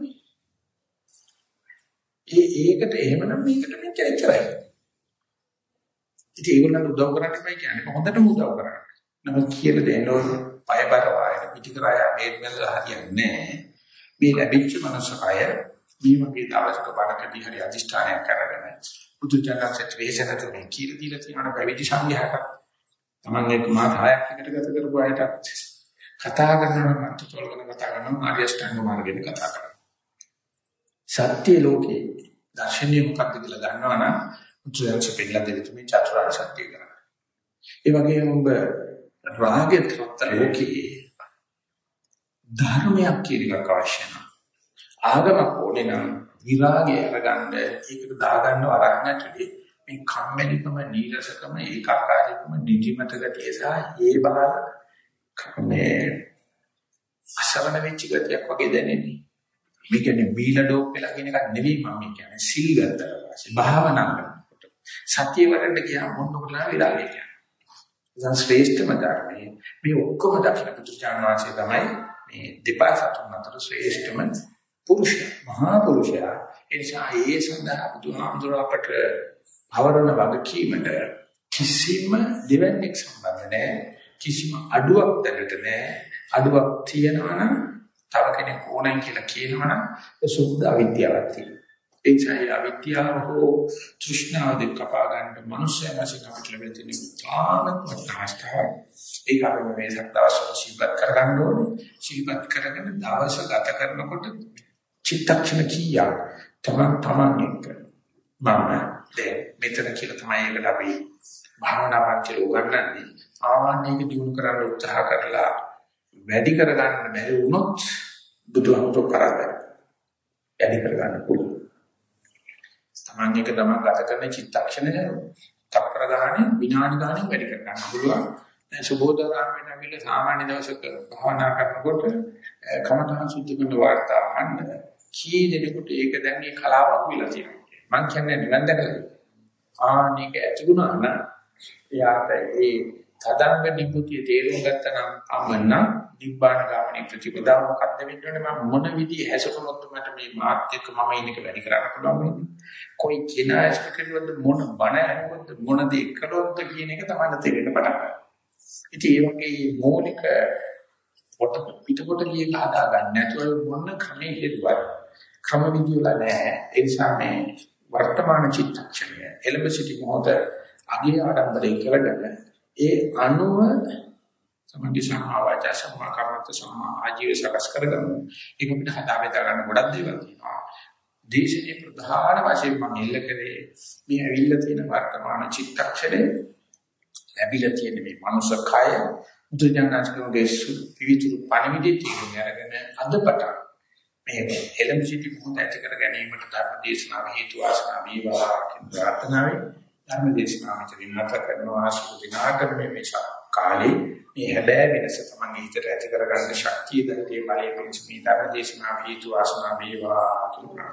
ඒ ඒකට එහෙමනම් මේකට මෙච්චර එච්චරයි. ඉතින් ඒගොල්ලන්ට උදව් කරන්න එපා කියන්නේ හොඳටම උදව් කරන්න. නමුත් කියලා දෙන්න ඕන පය බර වායන පිටිකරය මේ මෙල්ල හරියන්නේ නැහැ. මේ ලැබිච්ච මනසකය මේ වගේ දවසක බණකදී හරි අදිෂ්ඨානයක් කරගෙන බුදු ජානකත් වේසනතු මේ කියලා දීලා තියෙන පැවිදි සංඝයාට තමන් එක්ක මාස 6ක් එකට ගත කරපු අයට කතා කරනවා මත් තොල්ගෙන කතා කරනවා ආර්ය අෂ්ටාංග මාර්ගයෙන් කතා කරනවා. සත්‍ය ලෝකේ දර්ශනීය මොකක්ද කියලා දන්නවනම් උත්සාහයෙන් පෙන්නලා දෙන්න මේ චතුරාර්ය සත්‍ය කරා. ඒ වගේම ඔබ රාගය ත්‍ත්ත ලෝකේ ධර්මයක් කියන එකක් අවශ්‍ය නැහැ. ආගමක් ඕනේ නම් විරාගය අරගන්න ඒකට දාගන්නව අරන්නටදී මේ කම්මැලිකම නීරසකම ඒකාකාරීකම නිදිමත ගතිය සහ ඒ බාල මේ අසරණ වෙච්ච ගතියක් වගේ දැනෙන්නේ. මේ කියන්නේ බීලා ඩෝප් වෙලා කියන එකක් නෙවෙයි මම කියන්නේ. සිල් ගත්තට පස්සේ භාවනා කරනකොට. සතිය වඩන්න ගියාම මොනකොටලා විරාගය කියන්නේ. ඉතින් ශ්‍රේෂ්ඨම ධර්මයේ මේ ඔක්කොම දක්ෂ පුදුජාන වාසිය තමයි මේ දෙපා සතුන් අතර ශ්‍රේෂ්ඨම පුරුෂයා මහා පුරුෂයා. ඒ නිසා ඒ සඳහා බුදුහාමුදුර අපට අවරණ වගකීමට කිසිම දෙවන්නේක් සම්බන්ධ නැහැ. කිසිම අඩුවක් දැනට නැහැ. අඩුවක් තියෙනවා නම් තව කෙනෙක් ඕනයි කියලා කියනවනම් ඒ සුද්ධ අවිද්‍යාවක් තියෙනවා. එචයි අවිද්‍යාව හෝ තෘෂ්ණාව දෙක කපා ගන්න මනුෂ්‍ය මාසික අපිට ලැබෙන තියෙන තාමත් වටහාස්තාව ඒක අපි මේ සත්‍යවස්ව සිල්පත් කරගන්න ඕනේ. සිල්පත් කරගෙන දවස ගත කරනකොට චිත්තක්ෂණ කීයක්? තමන් තමන් එක්ක. මම දැන් මෙතන කියලා තමයි ඒකට අපි භාවනා පන්තිල උගන්වන්නේ ආන්නේක දිනු කරන්න උත්සාහ කරලා වැඩි කරගන්න බැරි වුණොත් බුදුහමෝ කරන්නේ වැඩි කරගන්න පුළුවන් තමන් එක තමන් ගත කරන චිත්තක්ෂණය තප්පර ගානේ විනාඩි ගානේ වැඩි කර ගන්න පුළුවන්. දැන් සුබෝධාරාමයෙන් ඇවිල්ලා සාමාන්‍ය දවසක භාවනා කරනකොට කමඨහන් සුද්ධ කරන වාර්තා අහන්න කී දෙනෙකුට ඒක දැන් මේ කලාවක් විලා තියෙනවා. මං කියන්නේ නිවන් දැකලා. ආනික ඇතිුණා නම් එයාට ඒ තදංග නිකුතිය තේරුම් ගත්තා නම් අමන්න නිබ්බාන ගාමනේ ප්‍රතිපදාව මොකක්ද වෙන්නේ මම මොන විදිහේ හැසුරුනොත් මට මේ මාත් එක්ක මම ඉන්නක වැඩි කරන්න පුළුවන් වෙන්නේ කොයි කෙනාස් කෙනෙක්ද මොන බණ අහනකොත් මොන දේ කළොත්ද කියන එක තමයි තේරෙන්න පටන් ගන්න. ඉතින් ඒ වගේ මූලික පොට පිටකොට ගිය හදා ගන්න නැතුව මොන ක්‍රමයේ හේතුවත් ක්‍රම විදියල නැහැ. ඒ නිසා මේ වර්තමාන චිත්තක්ෂණය එළඹ සිටි මොහොත අගේ ආඩම්බරේ කරගෙන ඒ අනුව සමගි සමාවාචා සම්මා කර්මත සම්මා ආජීව සකස් කරගන්න. ඒක අපිට හදා බෙදා ගන්න ගොඩක් දේවල් තියෙනවා. දේශනේ ප්‍රධාන වශයෙන් මම ඉල්ල කරේ මේ ඇවිල්ලා තියෙන වර්තමාන චිත්තක්ෂණය ලැබිලා තියෙන මේ මනුස්ස කය බුදුජානකගේ විවිධ පණිවිඩය තේරුම් අරගෙන අදපට මේ එලම් සිටි මොහොත ඇති කර ගැනීමට ධර්ම දේශනාව හේතු වාසනා වේවා කියන ප්‍රාර්ථනාවයි ධර්ම දේශනාවට විමත කරනවා සුදිනාකර මේ මේසා කාලේ මේ හැබෑ වෙනස තමයි හිතට ඇති කරගන්න ශක්තිය දැන් මේ බලයේ පිණිස මේ ධර්ම දේශනාව හේතු වාසනා වේවා කියලා